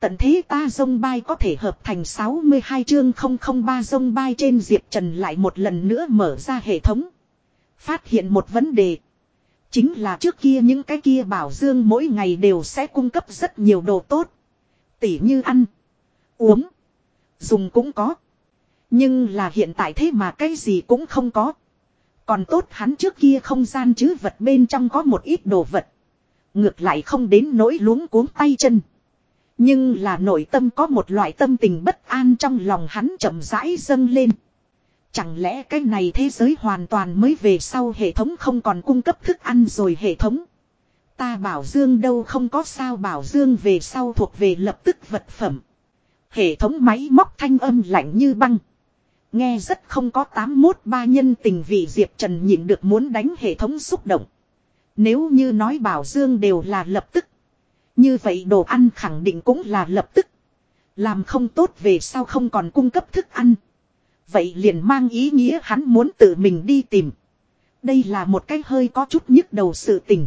Tận thế ta dông bay có thể hợp thành 62 chương 003 dông bay trên Diệp Trần lại một lần nữa mở ra hệ thống. Phát hiện một vấn đề. Chính là trước kia những cái kia bảo dương mỗi ngày đều sẽ cung cấp rất nhiều đồ tốt. Tỉ như ăn, uống, dùng cũng có. Nhưng là hiện tại thế mà cái gì cũng không có. Còn tốt hắn trước kia không gian chứ vật bên trong có một ít đồ vật. Ngược lại không đến nỗi luống cuống tay chân. Nhưng là nội tâm có một loại tâm tình bất an trong lòng hắn chậm rãi dâng lên. Chẳng lẽ cái này thế giới hoàn toàn mới về sau hệ thống không còn cung cấp thức ăn rồi hệ thống. Ta bảo dương đâu không có sao bảo dương về sau thuộc về lập tức vật phẩm. Hệ thống máy móc thanh âm lạnh như băng. Nghe rất không có tám mốt ba nhân tình vị Diệp Trần nhịn được muốn đánh hệ thống xúc động. Nếu như nói bảo dương đều là lập tức. Như vậy đồ ăn khẳng định cũng là lập tức. Làm không tốt về sau không còn cung cấp thức ăn. Vậy liền mang ý nghĩa hắn muốn tự mình đi tìm. Đây là một cái hơi có chút nhức đầu sự tình.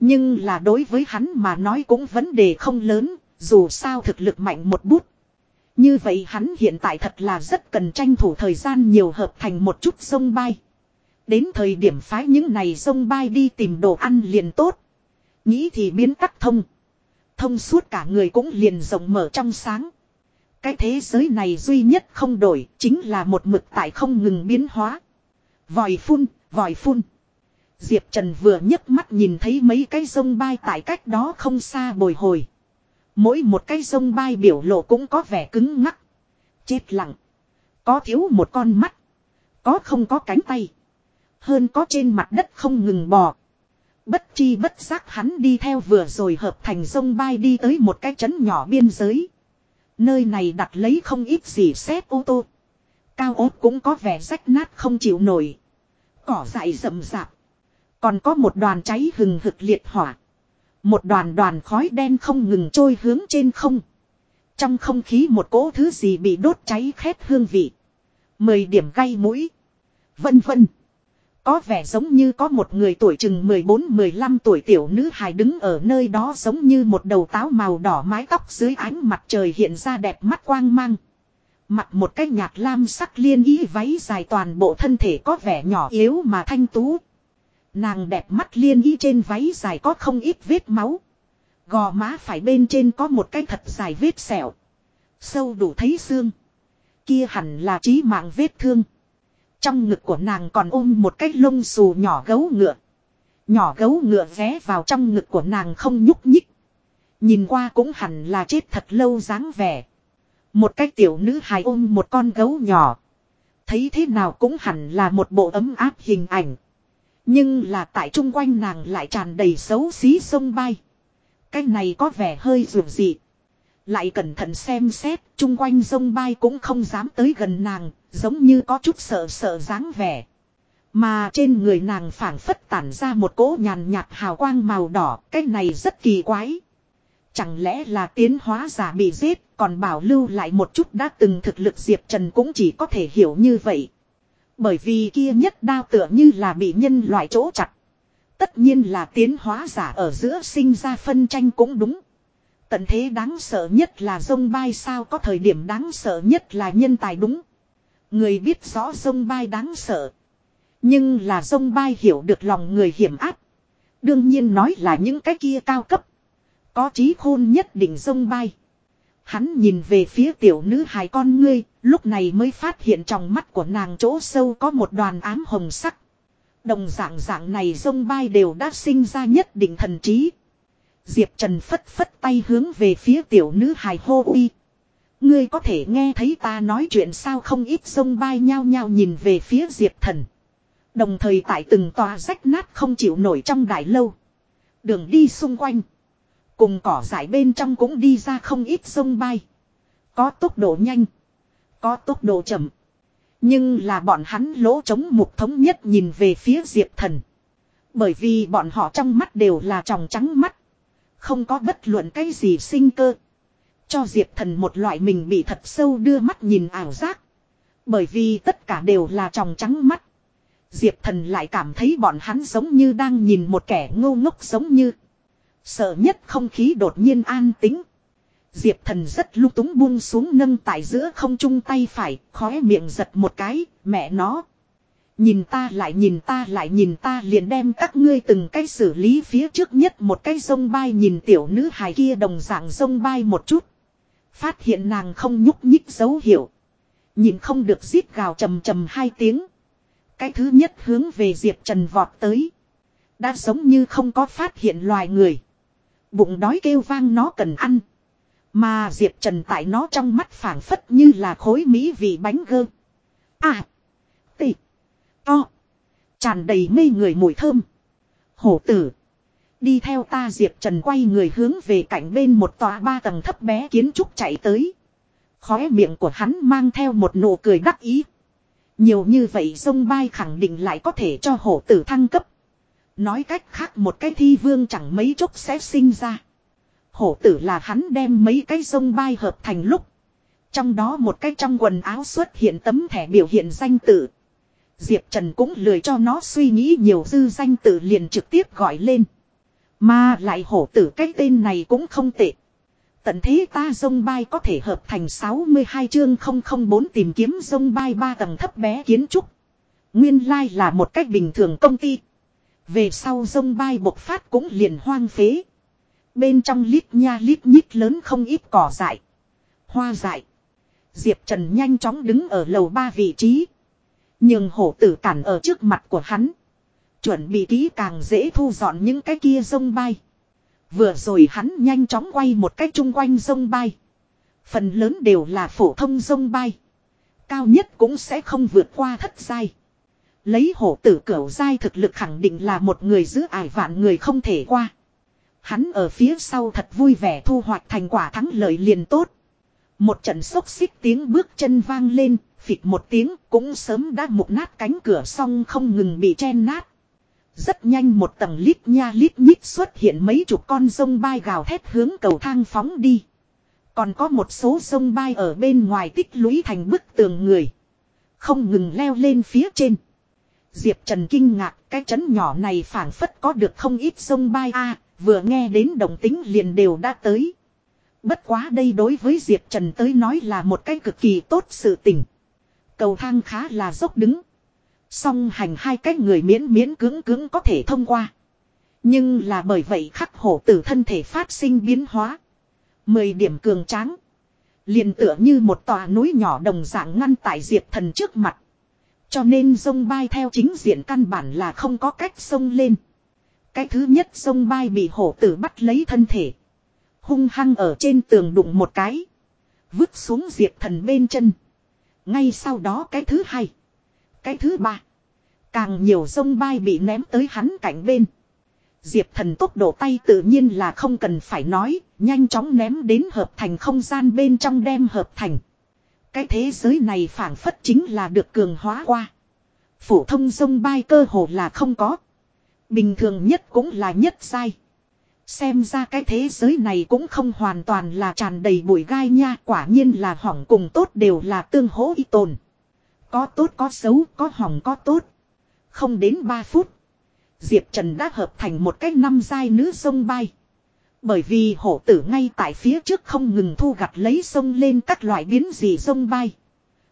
Nhưng là đối với hắn mà nói cũng vấn đề không lớn, dù sao thực lực mạnh một bút. Như vậy hắn hiện tại thật là rất cần tranh thủ thời gian nhiều hợp thành một chút sông bay. Đến thời điểm phái những này sông bay đi tìm đồ ăn liền tốt. Nghĩ thì biến tắc thông. Thông suốt cả người cũng liền rộng mở trong sáng. Cái thế giới này duy nhất không đổi chính là một mực tại không ngừng biến hóa. Vòi phun, vòi phun. Diệp Trần vừa nhấc mắt nhìn thấy mấy cái sông bay tại cách đó không xa bồi hồi. Mỗi một cái sông bay biểu lộ cũng có vẻ cứng ngắc. Chết lặng. Có thiếu một con mắt. Có không có cánh tay. Hơn có trên mặt đất không ngừng bò. Bất chi bất giác hắn đi theo vừa rồi hợp thành sông bay đi tới một cái trấn nhỏ biên giới. Nơi này đặt lấy không ít gì xét ô tô. Cao ốt cũng có vẻ rách nát không chịu nổi. Cỏ dại rậm rạp. Còn có một đoàn cháy hừng hực liệt hỏa. Một đoàn đoàn khói đen không ngừng trôi hướng trên không. Trong không khí một cỗ thứ gì bị đốt cháy khét hương vị. Mười điểm gây mũi. Vân vân. Có vẻ giống như có một người tuổi chừng 14-15 tuổi tiểu nữ hài đứng ở nơi đó giống như một đầu táo màu đỏ mái tóc dưới ánh mặt trời hiện ra đẹp mắt quang mang. Mặt một cái nhạt lam sắc liên y váy dài toàn bộ thân thể có vẻ nhỏ yếu mà thanh tú. Nàng đẹp mắt liên y trên váy dài có không ít vết máu. Gò má phải bên trên có một cái thật dài vết sẹo. Sâu đủ thấy xương. Kia hẳn là trí mạng vết thương. Trong ngực của nàng còn ôm một cái lông xù nhỏ gấu ngựa. Nhỏ gấu ngựa ghé vào trong ngực của nàng không nhúc nhích. Nhìn qua cũng hẳn là chết thật lâu dáng vẻ. Một cái tiểu nữ hài ôm một con gấu nhỏ. Thấy thế nào cũng hẳn là một bộ ấm áp hình ảnh. Nhưng là tại trung quanh nàng lại tràn đầy xấu xí sông bay. Cái này có vẻ hơi dù dị. Lại cẩn thận xem xét, chung quanh sông bay cũng không dám tới gần nàng, giống như có chút sợ sợ dáng vẻ. Mà trên người nàng phảng phất tản ra một cỗ nhàn nhạt hào quang màu đỏ, cái này rất kỳ quái. Chẳng lẽ là tiến hóa giả bị giết, còn bảo lưu lại một chút đã từng thực lực Diệp Trần cũng chỉ có thể hiểu như vậy. Bởi vì kia nhất đao tựa như là bị nhân loại chỗ chặt. Tất nhiên là tiến hóa giả ở giữa sinh ra phân tranh cũng đúng. Tận thế đáng sợ nhất là dông bay sao có thời điểm đáng sợ nhất là nhân tài đúng. Người biết rõ sông bay đáng sợ. Nhưng là sông bay hiểu được lòng người hiểm áp. Đương nhiên nói là những cái kia cao cấp. Có trí khôn nhất định sông bay. Hắn nhìn về phía tiểu nữ hài con ngươi, lúc này mới phát hiện trong mắt của nàng chỗ sâu có một đoàn ám hồng sắc. Đồng dạng dạng này sông bay đều đã sinh ra nhất định thần trí. Diệp Trần phất phất tay hướng về phía tiểu nữ hài hô uy. Ngươi có thể nghe thấy ta nói chuyện sao không ít sông bay nhao nhao nhìn về phía Diệp Thần. Đồng thời tại từng tòa rách nát không chịu nổi trong đại lâu. Đường đi xung quanh. Cùng cỏ dại bên trong cũng đi ra không ít sông bay. Có tốc độ nhanh. Có tốc độ chậm. Nhưng là bọn hắn lỗ chống mục thống nhất nhìn về phía Diệp Thần. Bởi vì bọn họ trong mắt đều là tròng trắng mắt. Không có bất luận cái gì sinh cơ. Cho Diệp Thần một loại mình bị thật sâu đưa mắt nhìn ảo giác. Bởi vì tất cả đều là tròng trắng mắt. Diệp Thần lại cảm thấy bọn hắn giống như đang nhìn một kẻ ngô ngốc giống như. Sợ nhất không khí đột nhiên an tính. Diệp thần rất lung túng buông xuống nâng tại giữa không trung tay phải, khóe miệng giật một cái, mẹ nó. Nhìn ta lại nhìn ta lại nhìn ta liền đem các ngươi từng cái xử lý phía trước nhất một cái sông bay nhìn tiểu nữ hài kia đồng dạng sông bay một chút. Phát hiện nàng không nhúc nhích dấu hiệu. Nhìn không được giết gào trầm trầm hai tiếng. Cái thứ nhất hướng về Diệp Trần vọt tới. Đã giống như không có phát hiện loài người. Bụng đói kêu vang nó cần ăn. Mà Diệp Trần tại nó trong mắt phảng phất như là khối mỹ vị bánh gơ. À. Tị. To. Tràn đầy mê người mùi thơm. Hổ tử. Đi theo ta Diệp Trần quay người hướng về cạnh bên một tòa ba tầng thấp bé kiến trúc chạy tới. Khóe miệng của hắn mang theo một nụ cười đắc ý. Nhiều như vậy sông bay khẳng định lại có thể cho hổ tử thăng cấp. Nói cách khác một cái thi vương chẳng mấy chốc sẽ sinh ra. Hổ tử là hắn đem mấy cái sông bay hợp thành lúc. Trong đó một cái trong quần áo xuất hiện tấm thẻ biểu hiện danh tự. Diệp Trần cũng lười cho nó suy nghĩ nhiều dư danh tự liền trực tiếp gọi lên. Mà lại hổ tử cái tên này cũng không tệ. Tận thế ta dông bay có thể hợp thành 62 chương 004 tìm kiếm dông bay ba tầng thấp bé kiến trúc. Nguyên lai là một cách bình thường công ty. Về sau dông bay bộc phát cũng liền hoang phế. Bên trong lít nha lít nhít lớn không ít cỏ dại. Hoa dại. Diệp Trần nhanh chóng đứng ở lầu ba vị trí. Nhưng hổ tử cản ở trước mặt của hắn. Chuẩn bị kỹ càng dễ thu dọn những cái kia sông bay. Vừa rồi hắn nhanh chóng quay một cách chung quanh sông bay. Phần lớn đều là phổ thông sông bay. Cao nhất cũng sẽ không vượt qua thất giai. Lấy hổ tử cửu giai thực lực khẳng định là một người giữ ải vạn người không thể qua. Hắn ở phía sau thật vui vẻ thu hoạch thành quả thắng lợi liền tốt. Một trận xốc xích tiếng bước chân vang lên, phịch một tiếng cũng sớm đã mục nát cánh cửa xong không ngừng bị chen nát. Rất nhanh một tầng lít nha lít nhít xuất hiện mấy chục con sông bay gào thét hướng cầu thang phóng đi. Còn có một số sông bay ở bên ngoài tích lũy thành bức tường người. Không ngừng leo lên phía trên. Diệp Trần kinh ngạc, cái chấn nhỏ này phản phất có được không ít sông bay a, vừa nghe đến đồng tính liền đều đã tới. Bất quá đây đối với Diệp Trần tới nói là một cái cực kỳ tốt sự tình. Cầu thang khá là dốc đứng. Song hành hai cái người miễn miễn cưỡng cưỡng có thể thông qua. Nhưng là bởi vậy khắc hổ tử thân thể phát sinh biến hóa. Mười điểm cường tráng. liền tựa như một tòa núi nhỏ đồng dạng ngăn tại diệp thần trước mặt. Cho nên sông bay theo chính diện căn bản là không có cách sông lên. Cái thứ nhất sông bay bị hổ tử bắt lấy thân thể. Hung hăng ở trên tường đụng một cái. Vứt xuống diệp thần bên chân. Ngay sau đó cái thứ hai. Cái thứ ba. Càng nhiều sông bay bị ném tới hắn cạnh bên. Diệp thần tốc độ tay tự nhiên là không cần phải nói, nhanh chóng ném đến hợp thành không gian bên trong đem hợp thành. Cái thế giới này phản phất chính là được cường hóa qua. Phổ thông sông bay cơ hồ là không có. Bình thường nhất cũng là nhất sai. Xem ra cái thế giới này cũng không hoàn toàn là tràn đầy bụi gai nha quả nhiên là hỏng cùng tốt đều là tương hỗ y tồn. Có tốt có xấu có hỏng có tốt. Không đến 3 phút. Diệp Trần đã hợp thành một cái năm giai nữ sông bay. Bởi vì hổ tử ngay tại phía trước không ngừng thu gặt lấy sông lên các loại biến dị sông bay.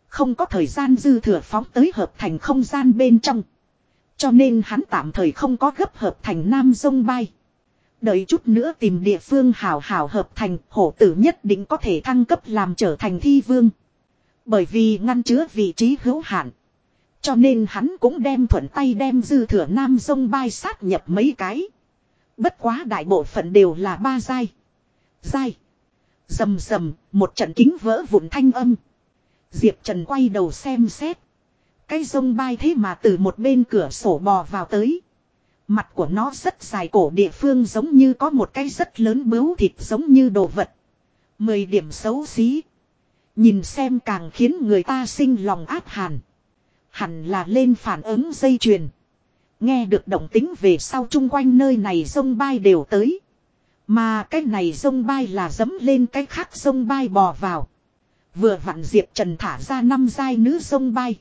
Không có thời gian dư thừa phóng tới hợp thành không gian bên trong. Cho nên hắn tạm thời không có gấp hợp thành nam sông bay. Đợi chút nữa tìm địa phương hào hào hợp thành, hổ tử nhất định có thể thăng cấp làm trở thành thi vương. Bởi vì ngăn chứa vị trí hữu hạn. Cho nên hắn cũng đem thuận tay đem dư thừa nam sông bay sát nhập mấy cái. Bất quá đại bộ phận đều là ba dai. Dai. Dầm dầm, một trận kính vỡ vụn thanh âm. Diệp Trần quay đầu xem xét. Cái sông bay thế mà từ một bên cửa sổ bò vào tới. Mặt của nó rất dài cổ địa phương giống như có một cái rất lớn bướu thịt giống như đồ vật. Mười điểm xấu xí. Nhìn xem càng khiến người ta sinh lòng áp hàn. Hẳn là lên phản ứng dây chuyền. Nghe được động tính về sau chung quanh nơi này sông bay đều tới. Mà cái này sông bay là dấm lên cái khác sông bay bò vào. Vừa vặn Diệp Trần thả ra năm giai nữ sông bay.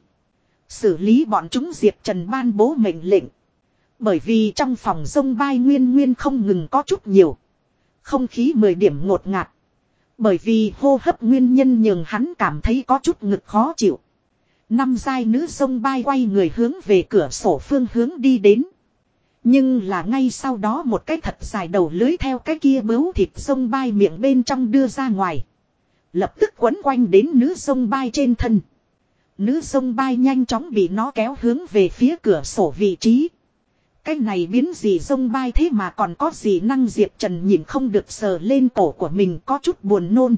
Xử lý bọn chúng Diệp Trần ban bố mệnh lệnh. Bởi vì trong phòng sông bay nguyên nguyên không ngừng có chút nhiều. Không khí mười điểm ngột ngạt. Bởi vì hô hấp nguyên nhân nhường hắn cảm thấy có chút ngực khó chịu. Năm giai nữ sông bay quay người hướng về cửa sổ phương hướng đi đến. Nhưng là ngay sau đó một cái thật dài đầu lưới theo cái kia bướu thịt sông bay miệng bên trong đưa ra ngoài. Lập tức quấn quanh đến nữ sông bay trên thân. Nữ sông bay nhanh chóng bị nó kéo hướng về phía cửa sổ vị trí. Cái này biến gì sông bay thế mà còn có gì năng Diệp Trần nhìn không được sờ lên cổ của mình có chút buồn nôn.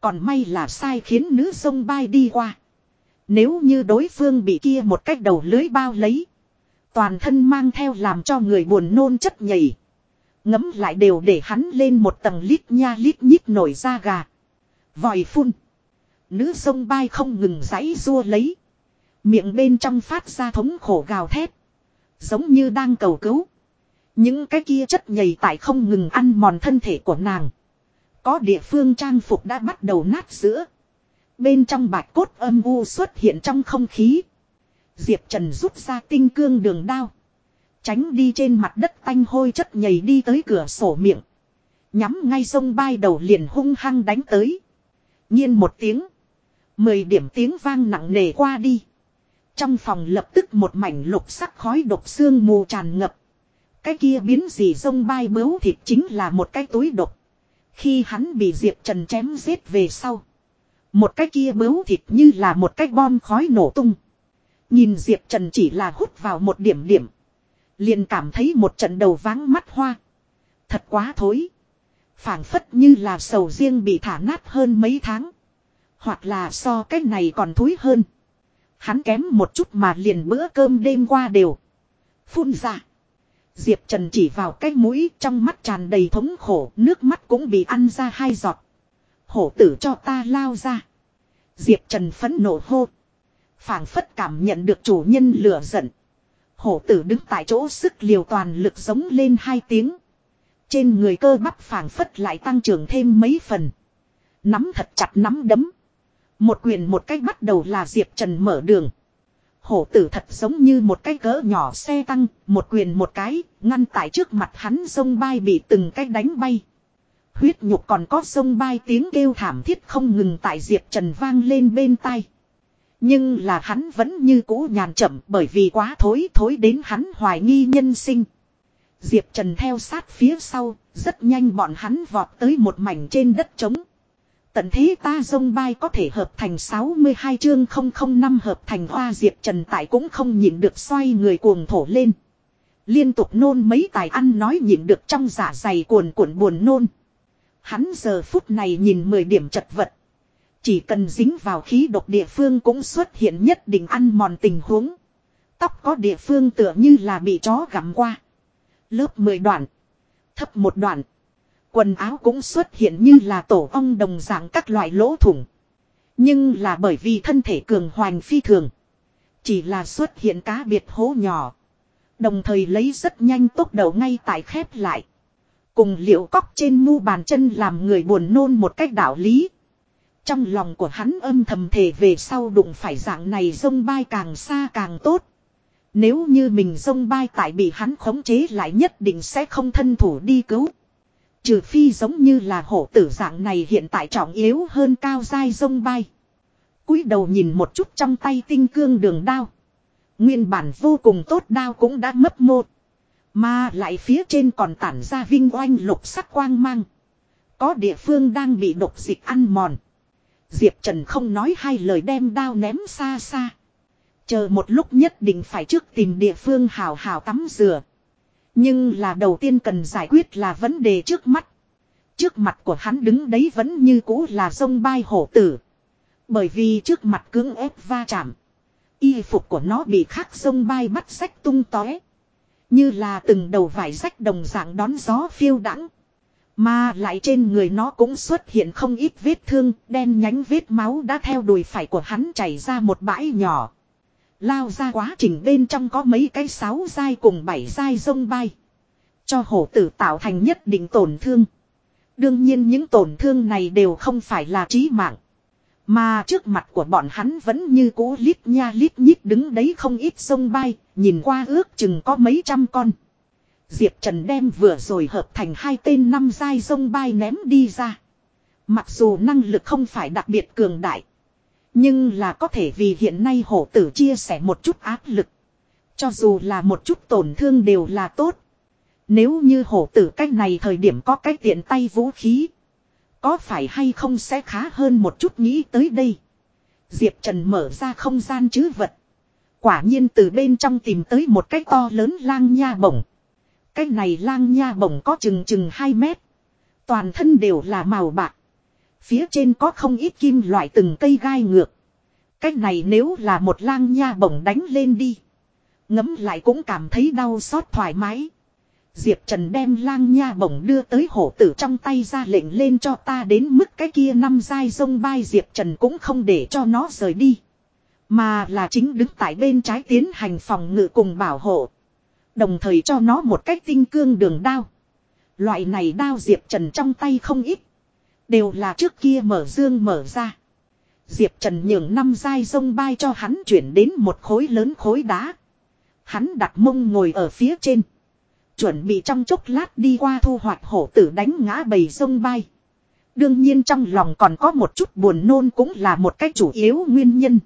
Còn may là sai khiến nữ sông bay đi qua. Nếu như đối phương bị kia một cách đầu lưới bao lấy. Toàn thân mang theo làm cho người buồn nôn chất nhảy. Ngấm lại đều để hắn lên một tầng lít nha lít nhít nổi da gà. Vòi phun. Nữ sông bay không ngừng giãy rua lấy. Miệng bên trong phát ra thống khổ gào thét. Giống như đang cầu cứu. Những cái kia chất nhầy tại không ngừng ăn mòn thân thể của nàng. Có địa phương trang phục đã bắt đầu nát giữa. Bên trong bạch cốt âm u xuất hiện trong không khí. Diệp Trần rút ra tinh cương đường đao. Tránh đi trên mặt đất tanh hôi chất nhầy đi tới cửa sổ miệng. Nhắm ngay sông bay đầu liền hung hăng đánh tới. Nhiên một tiếng. Mười điểm tiếng vang nặng nề qua đi. Trong phòng lập tức một mảnh lục sắc khói độc xương mù tràn ngập. Cái kia biến gì sông bay bướu thịt chính là một cái túi độc. Khi hắn bị Diệp Trần chém giết về sau. Một cái kia bướu thịt như là một cái bom khói nổ tung. Nhìn Diệp Trần chỉ là hút vào một điểm điểm. Liền cảm thấy một trận đầu váng mắt hoa. Thật quá thối. phảng phất như là sầu riêng bị thả nát hơn mấy tháng. Hoặc là so cái này còn thối hơn. Hắn kém một chút mà liền bữa cơm đêm qua đều. Phun ra. Diệp Trần chỉ vào cái mũi trong mắt tràn đầy thống khổ, nước mắt cũng bị ăn ra hai giọt. Hổ tử cho ta lao ra. Diệp Trần phấn nộ hô phảng phất cảm nhận được chủ nhân lửa giận. Hổ tử đứng tại chỗ sức liều toàn lực giống lên hai tiếng. Trên người cơ bắp phảng phất lại tăng trưởng thêm mấy phần. Nắm thật chặt nắm đấm. Một quyền một cách bắt đầu là Diệp Trần mở đường. Hổ tử thật giống như một cái cỡ nhỏ xe tăng, một quyền một cái, ngăn tại trước mặt hắn sông bay bị từng cái đánh bay. Huyết nhục còn có sông bay tiếng kêu thảm thiết không ngừng tại Diệp Trần vang lên bên tai. Nhưng là hắn vẫn như cũ nhàn chậm bởi vì quá thối thối đến hắn hoài nghi nhân sinh. Diệp Trần theo sát phía sau, rất nhanh bọn hắn vọt tới một mảnh trên đất trống. Tận thế ta dông bay có thể hợp thành 62 chương 005 hợp thành hoa Diệp Trần tại cũng không nhịn được xoay người cuồng thổ lên. Liên tục nôn mấy tài ăn nói nhịn được trong giả dày cuồn cuộn buồn nôn. Hắn giờ phút này nhìn 10 điểm chật vật. Chỉ cần dính vào khí độc địa phương cũng xuất hiện nhất định ăn mòn tình huống. Tóc có địa phương tựa như là bị chó gặm qua. Lớp 10 đoạn. Thấp một đoạn. Quần áo cũng xuất hiện như là tổ ong đồng dạng các loại lỗ thủng. Nhưng là bởi vì thân thể cường hoành phi thường. Chỉ là xuất hiện cá biệt hố nhỏ. Đồng thời lấy rất nhanh tốc đầu ngay tại khép lại. Cùng liệu cóc trên mu bàn chân làm người buồn nôn một cách đạo lý. Trong lòng của hắn âm thầm thề về sau đụng phải dạng này sông bay càng xa càng tốt. Nếu như mình sông bay tại bị hắn khống chế lại nhất định sẽ không thân thủ đi cứu. Trừ phi giống như là hổ tử dạng này hiện tại trọng yếu hơn cao dai sông bay. cúi đầu nhìn một chút trong tay tinh cương đường đao. Nguyên bản vô cùng tốt đao cũng đã mất một. Mà lại phía trên còn tản ra vinh oanh lục sắc quang mang. Có địa phương đang bị độc dịch ăn mòn. Diệp Trần không nói hai lời đem đao ném xa xa. Chờ một lúc nhất định phải trước tìm địa phương hào hào tắm rửa. Nhưng là đầu tiên cần giải quyết là vấn đề trước mắt. Trước mặt của hắn đứng đấy vẫn như cũ là sông bay hổ tử. Bởi vì trước mặt cứng ép va chạm. Y phục của nó bị khắc sông bay bắt sách tung tóe. Như là từng đầu vải rách đồng dạng đón gió phiêu đãng mà lại trên người nó cũng xuất hiện không ít vết thương, đen nhánh vết máu đã theo đùi phải của hắn chảy ra một bãi nhỏ. Lao ra quá trình bên trong có mấy cái sáu dai cùng bảy dai rông bay. Cho hổ tử tạo thành nhất định tổn thương. Đương nhiên những tổn thương này đều không phải là trí mạng. Mà trước mặt của bọn hắn vẫn như cũ lít nha lít nhít đứng đấy không ít sông bay, nhìn qua ước chừng có mấy trăm con. Diệp Trần đem vừa rồi hợp thành hai tên năm dai sông bay ném đi ra. Mặc dù năng lực không phải đặc biệt cường đại. Nhưng là có thể vì hiện nay hổ tử chia sẻ một chút áp lực. Cho dù là một chút tổn thương đều là tốt. Nếu như hổ tử cách này thời điểm có cách tiện tay vũ khí. Có phải hay không sẽ khá hơn một chút nghĩ tới đây. Diệp Trần mở ra không gian chứ vật. Quả nhiên từ bên trong tìm tới một cái to lớn lang nha bổng. Cái này lang nha bổng có chừng chừng 2 mét. Toàn thân đều là màu bạc. Phía trên có không ít kim loại từng cây gai ngược. Cái này nếu là một lang nha bổng đánh lên đi. Ngấm lại cũng cảm thấy đau xót thoải mái. Diệp Trần đem lang nha bổng đưa tới hổ tử trong tay ra lệnh lên cho ta đến mức cái kia năm dai sông bay Diệp Trần cũng không để cho nó rời đi. Mà là chính đứng tại bên trái tiến hành phòng ngự cùng bảo hộ. Đồng thời cho nó một cách tinh cương đường đao. Loại này đao Diệp Trần trong tay không ít. Đều là trước kia mở dương mở ra. Diệp Trần nhường năm dai sông bay cho hắn chuyển đến một khối lớn khối đá. Hắn đặt mông ngồi ở phía trên. Chuẩn bị trong chốc lát đi qua thu hoạch hổ tử đánh ngã bầy sông bay. Đương nhiên trong lòng còn có một chút buồn nôn cũng là một cách chủ yếu nguyên nhân.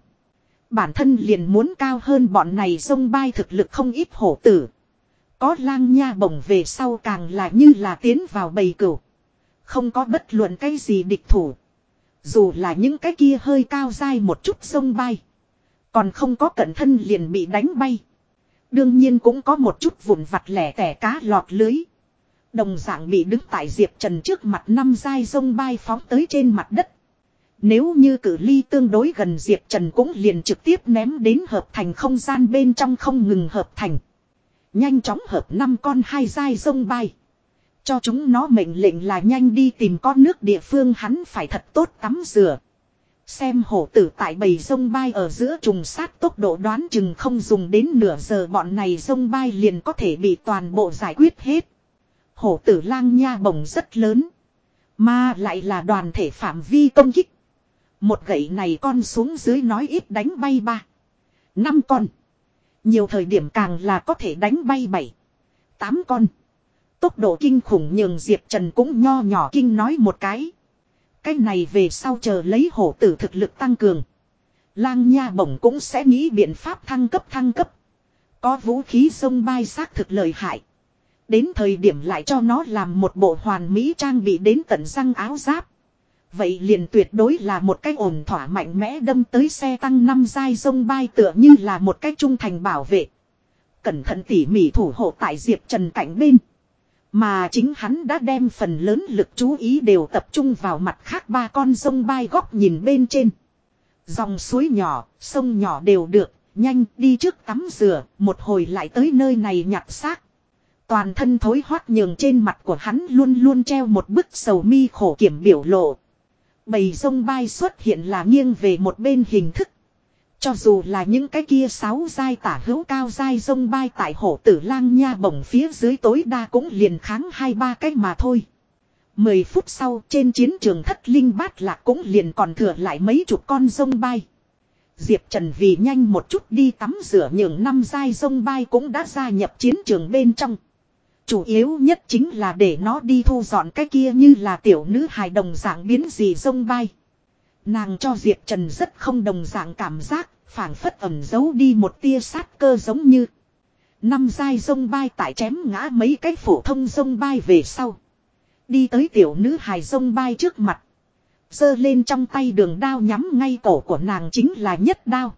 Bản thân liền muốn cao hơn bọn này sông bay thực lực không ít hổ tử. Có lang nha bổng về sau càng là như là tiến vào bầy cửu. Không có bất luận cái gì địch thủ. Dù là những cái kia hơi cao dai một chút sông bay. Còn không có cận thân liền bị đánh bay. Đương nhiên cũng có một chút vụn vặt lẻ tẻ cá lọt lưới. Đồng dạng bị đứng tại Diệp Trần trước mặt năm dai sông bay phóng tới trên mặt đất. Nếu như cử ly tương đối gần Diệp Trần cũng liền trực tiếp ném đến hợp thành không gian bên trong không ngừng hợp thành. Nhanh chóng hợp năm con hai dai sông bay. Cho chúng nó mệnh lệnh là nhanh đi tìm con nước địa phương hắn phải thật tốt tắm rửa. Xem hổ tử tại bầy sông bay ở giữa trùng sát tốc độ đoán chừng không dùng đến nửa giờ bọn này sông bay liền có thể bị toàn bộ giải quyết hết. Hổ tử lang nha bổng rất lớn. Mà lại là đoàn thể phạm vi công kích. Một gậy này con xuống dưới nói ít đánh bay ba. Năm con. Nhiều thời điểm càng là có thể đánh bay bảy. Tám con. Tốc độ kinh khủng nhường Diệp Trần cũng nho nhỏ kinh nói một cái. Cái này về sau chờ lấy hổ tử thực lực tăng cường. Lang nha bổng cũng sẽ nghĩ biện pháp thăng cấp thăng cấp. Có vũ khí sông bay xác thực lợi hại. Đến thời điểm lại cho nó làm một bộ hoàn mỹ trang bị đến tận răng áo giáp. Vậy liền tuyệt đối là một cái ổn thỏa mạnh mẽ đâm tới xe tăng năm giai sông bay tựa như là một cái trung thành bảo vệ. Cẩn thận tỉ mỉ thủ hộ tại Diệp Trần cạnh bên. Mà chính hắn đã đem phần lớn lực chú ý đều tập trung vào mặt khác ba con sông bay góc nhìn bên trên. Dòng suối nhỏ, sông nhỏ đều được, nhanh đi trước tắm rửa, một hồi lại tới nơi này nhặt xác. Toàn thân thối hoát nhường trên mặt của hắn luôn luôn treo một bức sầu mi khổ kiểm biểu lộ. Bầy sông bay xuất hiện là nghiêng về một bên hình thức. Cho dù là những cái kia sáu giai tả hữu cao giai sông bay tại hổ tử lang nha bổng phía dưới tối đa cũng liền kháng hai ba cái mà thôi. Mười phút sau trên chiến trường thất linh bát lạc cũng liền còn thừa lại mấy chục con sông bay. Diệp Trần vì nhanh một chút đi tắm rửa nhường năm giai sông bay cũng đã gia nhập chiến trường bên trong. Chủ yếu nhất chính là để nó đi thu dọn cái kia như là tiểu nữ hài đồng dạng biến gì sông bay. Nàng cho Diệp Trần rất không đồng dạng cảm giác, phảng phất ẩm giấu đi một tia sát cơ giống như. Năm dai sông bay tại chém ngã mấy cái phổ thông sông bay về sau. Đi tới tiểu nữ hài sông bay trước mặt. giơ lên trong tay đường đao nhắm ngay cổ của nàng chính là nhất đao.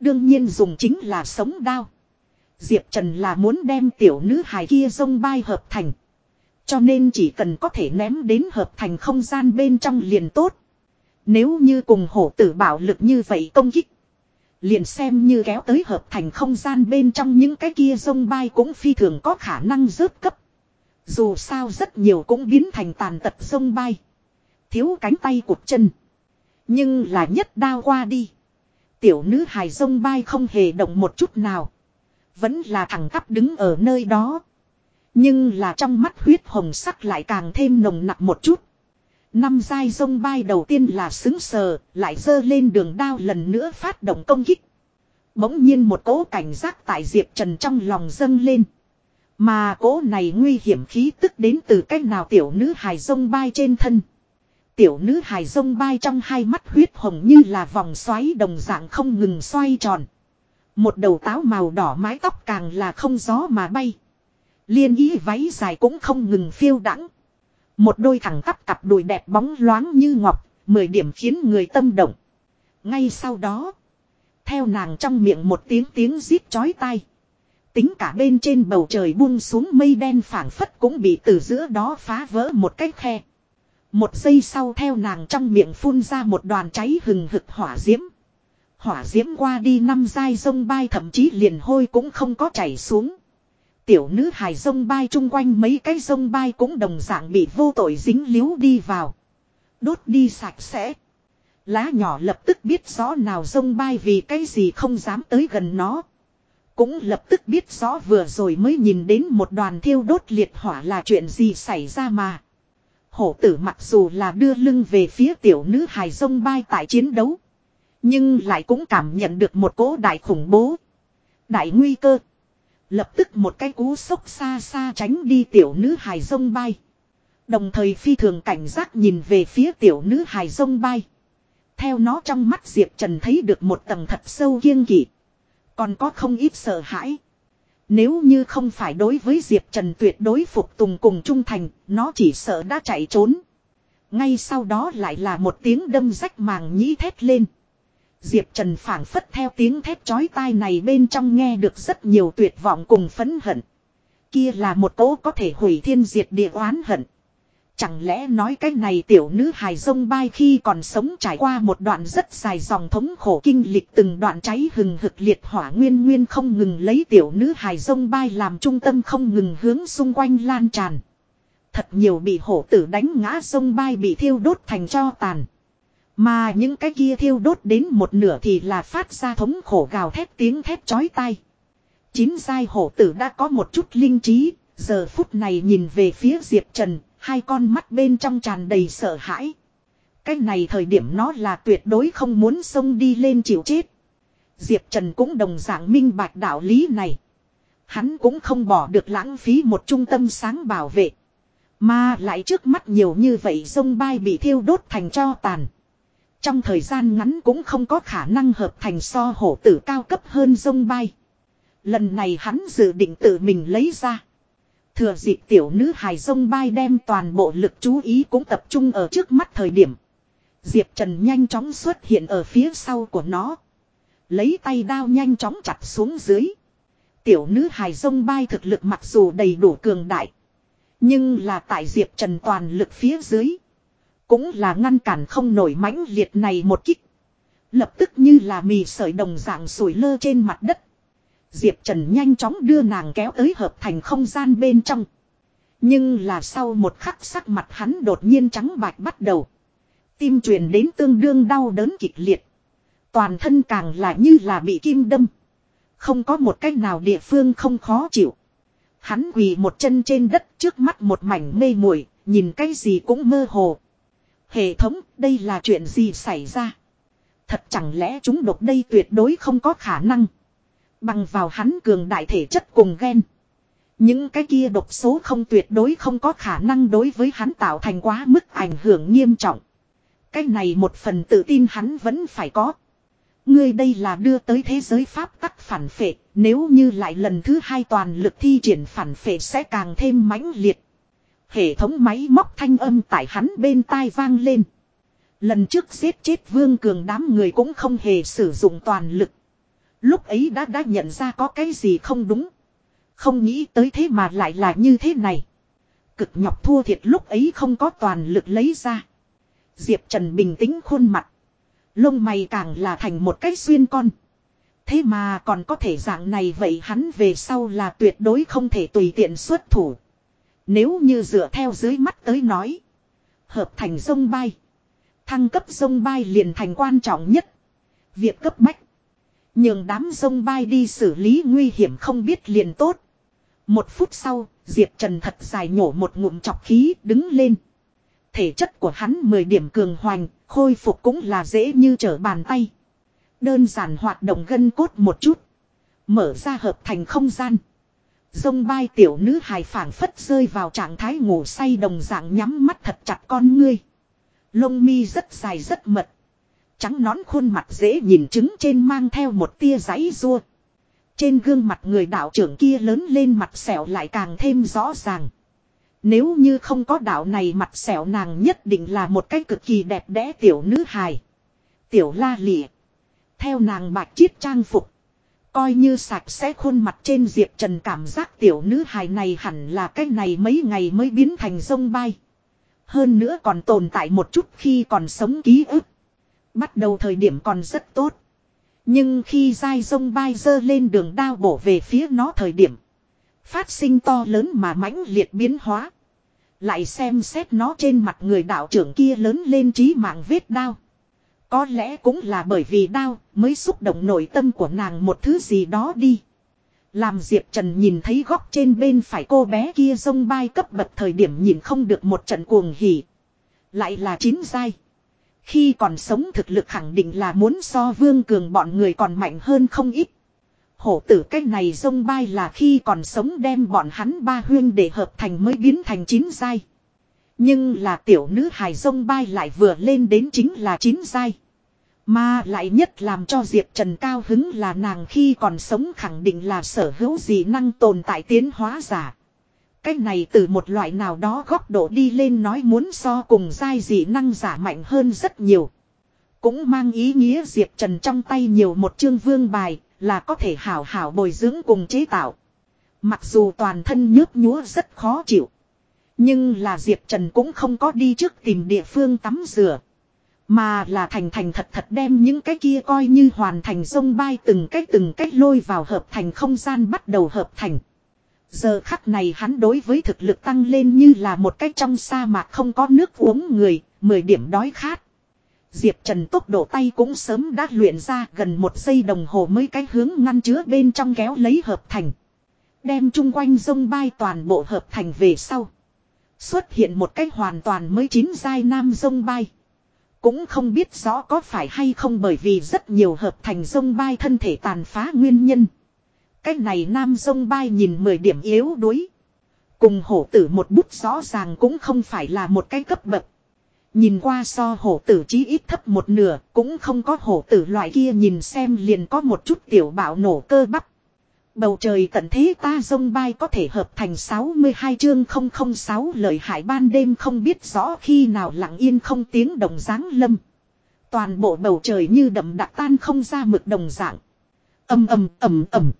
Đương nhiên dùng chính là sống đao. Diệp Trần là muốn đem tiểu nữ hài kia sông bay hợp thành. Cho nên chỉ cần có thể ném đến hợp thành không gian bên trong liền tốt. Nếu như cùng hổ tử bảo lực như vậy công kích. Liền xem như kéo tới hợp thành không gian bên trong những cái kia sông bay cũng phi thường có khả năng rớt cấp. Dù sao rất nhiều cũng biến thành tàn tật sông bay. Thiếu cánh tay cụt chân. Nhưng là nhất đao qua đi. Tiểu nữ hài sông bay không hề động một chút nào. Vẫn là thẳng tắp đứng ở nơi đó. Nhưng là trong mắt huyết hồng sắc lại càng thêm nồng nặc một chút. Năm giai sông bay đầu tiên là xứng sờ, lại dơ lên đường đao lần nữa phát động công kích. Bỗng nhiên một cỗ cảnh giác tại Diệp Trần trong lòng dâng lên. Mà cỗ này nguy hiểm khí tức đến từ cách nào tiểu nữ hài sông bay trên thân. Tiểu nữ hài sông bay trong hai mắt huyết hồng như là vòng xoáy đồng dạng không ngừng xoay tròn. Một đầu táo màu đỏ mái tóc càng là không gió mà bay. Liên ý váy dài cũng không ngừng phiêu đắng. Một đôi thẳng tắp cặp đùi đẹp bóng loáng như ngọc, mười điểm khiến người tâm động. Ngay sau đó, theo nàng trong miệng một tiếng tiếng rít chói tai. Tính cả bên trên bầu trời buông xuống mây đen phảng phất cũng bị từ giữa đó phá vỡ một cái khe. Một giây sau theo nàng trong miệng phun ra một đoàn cháy hừng hực hỏa diễm. Hỏa diễm qua đi năm dai sông bay thậm chí liền hôi cũng không có chảy xuống. Tiểu nữ hài sông bay chung quanh mấy cái sông bay cũng đồng dạng bị vô tội dính líu đi vào. Đốt đi sạch sẽ. Lá nhỏ lập tức biết rõ nào sông bay vì cái gì không dám tới gần nó. Cũng lập tức biết rõ vừa rồi mới nhìn đến một đoàn thiêu đốt liệt hỏa là chuyện gì xảy ra mà. Hổ tử mặc dù là đưa lưng về phía tiểu nữ hài sông bay tại chiến đấu. Nhưng lại cũng cảm nhận được một cỗ đại khủng bố. Đại nguy cơ. Lập tức một cái cú sốc xa xa tránh đi tiểu nữ hài sông bay. Đồng thời phi thường cảnh giác nhìn về phía tiểu nữ hài sông bay. Theo nó trong mắt Diệp Trần thấy được một tầng thật sâu kiêng kỵ. Còn có không ít sợ hãi. Nếu như không phải đối với Diệp Trần tuyệt đối phục tùng cùng trung thành, nó chỉ sợ đã chạy trốn. Ngay sau đó lại là một tiếng đâm rách màng nhĩ thét lên. Diệp Trần phảng phất theo tiếng thét chói tai này bên trong nghe được rất nhiều tuyệt vọng cùng phấn hận. Kia là một cỗ có thể hủy thiên diệt địa oán hận. Chẳng lẽ nói cái này tiểu nữ hài sông bay khi còn sống trải qua một đoạn rất dài dòng thống khổ kinh lịch từng đoạn cháy hừng hực liệt hỏa nguyên nguyên không ngừng lấy tiểu nữ hài sông bay làm trung tâm không ngừng hướng xung quanh lan tràn. Thật nhiều bị hổ tử đánh ngã sông bay bị thiêu đốt thành cho tàn. Mà những cái kia thiêu đốt đến một nửa thì là phát ra thống khổ gào thét tiếng thét chói tai. Chín sai hổ tử đã có một chút linh trí, giờ phút này nhìn về phía Diệp Trần, hai con mắt bên trong tràn đầy sợ hãi. Cái này thời điểm nó là tuyệt đối không muốn xông đi lên chịu chết. Diệp Trần cũng đồng dạng minh bạch đạo lý này. Hắn cũng không bỏ được lãng phí một trung tâm sáng bảo vệ. Mà lại trước mắt nhiều như vậy sông bay bị thiêu đốt thành cho tàn. Trong thời gian ngắn cũng không có khả năng hợp thành so hổ tử cao cấp hơn sông bay. Lần này hắn dự định tự mình lấy ra. Thừa dịp tiểu nữ hài sông bay đem toàn bộ lực chú ý cũng tập trung ở trước mắt thời điểm. Diệp Trần nhanh chóng xuất hiện ở phía sau của nó. Lấy tay đao nhanh chóng chặt xuống dưới. Tiểu nữ hài sông bay thực lực mặc dù đầy đủ cường đại. Nhưng là tại Diệp Trần toàn lực phía dưới. Cũng là ngăn cản không nổi mãnh liệt này một kích. Lập tức như là mì sợi đồng dạng sủi lơ trên mặt đất. Diệp Trần nhanh chóng đưa nàng kéo tới hợp thành không gian bên trong. Nhưng là sau một khắc sắc mặt hắn đột nhiên trắng bạch bắt đầu. Tim truyền đến tương đương đau đớn kịch liệt. Toàn thân càng là như là bị kim đâm. Không có một cách nào địa phương không khó chịu. Hắn quỳ một chân trên đất trước mắt một mảnh mê muội, nhìn cái gì cũng mơ hồ. Hệ thống, đây là chuyện gì xảy ra? Thật chẳng lẽ chúng độc đây tuyệt đối không có khả năng. Bằng vào hắn cường đại thể chất cùng ghen. Những cái kia độc số không tuyệt đối không có khả năng đối với hắn tạo thành quá mức ảnh hưởng nghiêm trọng. Cái này một phần tự tin hắn vẫn phải có. Ngươi đây là đưa tới thế giới pháp tắc phản phệ, nếu như lại lần thứ hai toàn lực thi triển phản phệ sẽ càng thêm mãnh liệt. Hệ thống máy móc thanh âm tại hắn bên tai vang lên. Lần trước giết chết vương cường đám người cũng không hề sử dụng toàn lực. Lúc ấy đã đã nhận ra có cái gì không đúng. Không nghĩ tới thế mà lại là như thế này. Cực nhọc thua thiệt lúc ấy không có toàn lực lấy ra. Diệp Trần bình tĩnh khuôn mặt. Lông mày càng là thành một cái xuyên con. Thế mà còn có thể dạng này vậy hắn về sau là tuyệt đối không thể tùy tiện xuất thủ. Nếu như dựa theo dưới mắt tới nói. Hợp thành sông bay. Thăng cấp sông bay liền thành quan trọng nhất. Việc cấp bách. Nhường đám sông bay đi xử lý nguy hiểm không biết liền tốt. Một phút sau, Diệp Trần thật dài nhổ một ngụm chọc khí đứng lên. Thể chất của hắn 10 điểm cường hoành, khôi phục cũng là dễ như trở bàn tay. Đơn giản hoạt động gân cốt một chút. Mở ra hợp thành không gian. Dông bay tiểu nữ hài phảng phất rơi vào trạng thái ngủ say đồng dạng nhắm mắt thật chặt con ngươi. Lông mi rất dài rất mật. Trắng nón khuôn mặt dễ nhìn trứng trên mang theo một tia giấy rua. Trên gương mặt người đạo trưởng kia lớn lên mặt sẹo lại càng thêm rõ ràng. Nếu như không có đạo này mặt sẹo nàng nhất định là một cái cực kỳ đẹp đẽ tiểu nữ hài. Tiểu la lịa. Theo nàng bạch chiết trang phục. Coi như sạch sẽ khuôn mặt trên Diệp Trần cảm giác tiểu nữ hài này hẳn là cái này mấy ngày mới biến thành sông bay. Hơn nữa còn tồn tại một chút khi còn sống ký ức. Bắt đầu thời điểm còn rất tốt. Nhưng khi dai sông bay dơ lên đường đao bổ về phía nó thời điểm. Phát sinh to lớn mà mãnh liệt biến hóa. Lại xem xét nó trên mặt người đạo trưởng kia lớn lên trí mạng vết đao. Có lẽ cũng là bởi vì đau mới xúc động nội tâm của nàng một thứ gì đó đi. Làm Diệp Trần nhìn thấy góc trên bên phải cô bé kia sông bay cấp bậc thời điểm nhìn không được một trận cuồng hỉ. Lại là chín dai. Khi còn sống thực lực khẳng định là muốn so vương cường bọn người còn mạnh hơn không ít. Hổ tử cách này sông bay là khi còn sống đem bọn hắn ba huyên để hợp thành mới biến thành chín dai. Nhưng là tiểu nữ hài sông bay lại vừa lên đến chính là chín dai. Mà lại nhất làm cho Diệp Trần cao hứng là nàng khi còn sống khẳng định là sở hữu gì năng tồn tại tiến hóa giả. Cách này từ một loại nào đó góc độ đi lên nói muốn so cùng giai dị năng giả mạnh hơn rất nhiều. Cũng mang ý nghĩa Diệp Trần trong tay nhiều một chương vương bài là có thể hảo hảo bồi dưỡng cùng chế tạo. Mặc dù toàn thân nhớp nhúa rất khó chịu. Nhưng là Diệp Trần cũng không có đi trước tìm địa phương tắm rửa. Mà là thành thành thật thật đem những cái kia coi như hoàn thành sông bay từng cách từng cách lôi vào hợp thành không gian bắt đầu hợp thành. Giờ khắc này hắn đối với thực lực tăng lên như là một cách trong sa mạc không có nước uống người, 10 điểm đói khát. Diệp Trần tốc độ tay cũng sớm đã luyện ra gần một giây đồng hồ mới cái hướng ngăn chứa bên trong kéo lấy hợp thành. Đem chung quanh sông bay toàn bộ hợp thành về sau. Xuất hiện một cách hoàn toàn mới chín giai nam sông bay. Cũng không biết rõ có phải hay không bởi vì rất nhiều hợp thành sông bay thân thể tàn phá nguyên nhân. Cái này nam sông bay nhìn 10 điểm yếu đuối. Cùng hổ tử một bút rõ ràng cũng không phải là một cái cấp bậc. Nhìn qua so hổ tử chí ít thấp một nửa, cũng không có hổ tử loại kia nhìn xem liền có một chút tiểu bạo nổ cơ bắp. Bầu trời tận thế ta dông bay có thể hợp thành 62 chương 006 lời hại ban đêm không biết rõ khi nào lặng yên không tiếng đồng dáng lâm. Toàn bộ bầu trời như đậm đặc tan không ra mực đồng dạng. Âm ầm ầm ầm.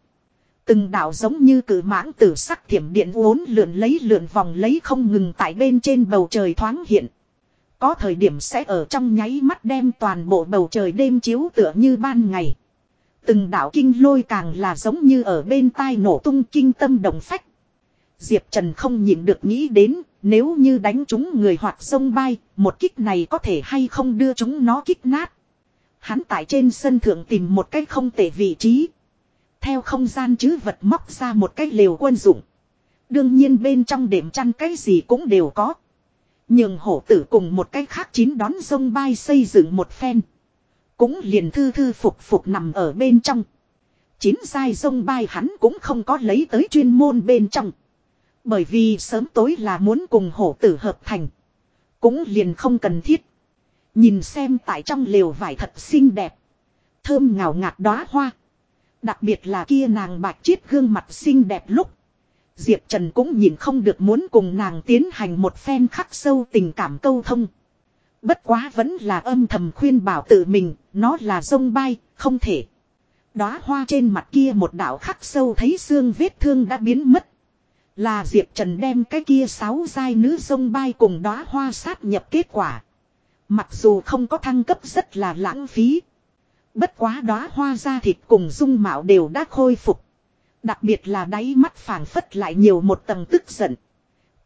Từng đảo giống như cử mãng tử sắc thiểm điện uốn lượn lấy lượn vòng lấy không ngừng tại bên trên bầu trời thoáng hiện. Có thời điểm sẽ ở trong nháy mắt đem toàn bộ bầu trời đêm chiếu tựa như ban ngày. Từng đạo kinh lôi càng là giống như ở bên tai nổ tung kinh tâm đồng phách. Diệp Trần không nhịn được nghĩ đến, nếu như đánh chúng người hoặc sông bay, một kích này có thể hay không đưa chúng nó kích nát. Hắn tại trên sân thượng tìm một cách không tệ vị trí. Theo không gian chứ vật móc ra một cái liều quân dụng. Đương nhiên bên trong đệm chăn cái gì cũng đều có. Nhưng hổ tử cùng một cái khác chín đón sông bay xây dựng một phen. Cũng liền thư thư phục phục nằm ở bên trong. Chín sai sông bay hắn cũng không có lấy tới chuyên môn bên trong. Bởi vì sớm tối là muốn cùng hổ tử hợp thành. Cũng liền không cần thiết. Nhìn xem tại trong lều vải thật xinh đẹp. Thơm ngào ngạt đóa hoa. Đặc biệt là kia nàng bạch chiết gương mặt xinh đẹp lúc. Diệp Trần cũng nhìn không được muốn cùng nàng tiến hành một phen khắc sâu tình cảm câu thông. Bất quá vẫn là âm thầm khuyên bảo tự mình, nó là sông bay, không thể. Đóa hoa trên mặt kia một đạo khắc sâu thấy xương vết thương đã biến mất. Là Diệp Trần đem cái kia sáu giai nữ sông bay cùng đóa hoa sát nhập kết quả. Mặc dù không có thăng cấp rất là lãng phí. Bất quá đóa hoa da thịt cùng dung mạo đều đã khôi phục. Đặc biệt là đáy mắt phảng phất lại nhiều một tầng tức giận.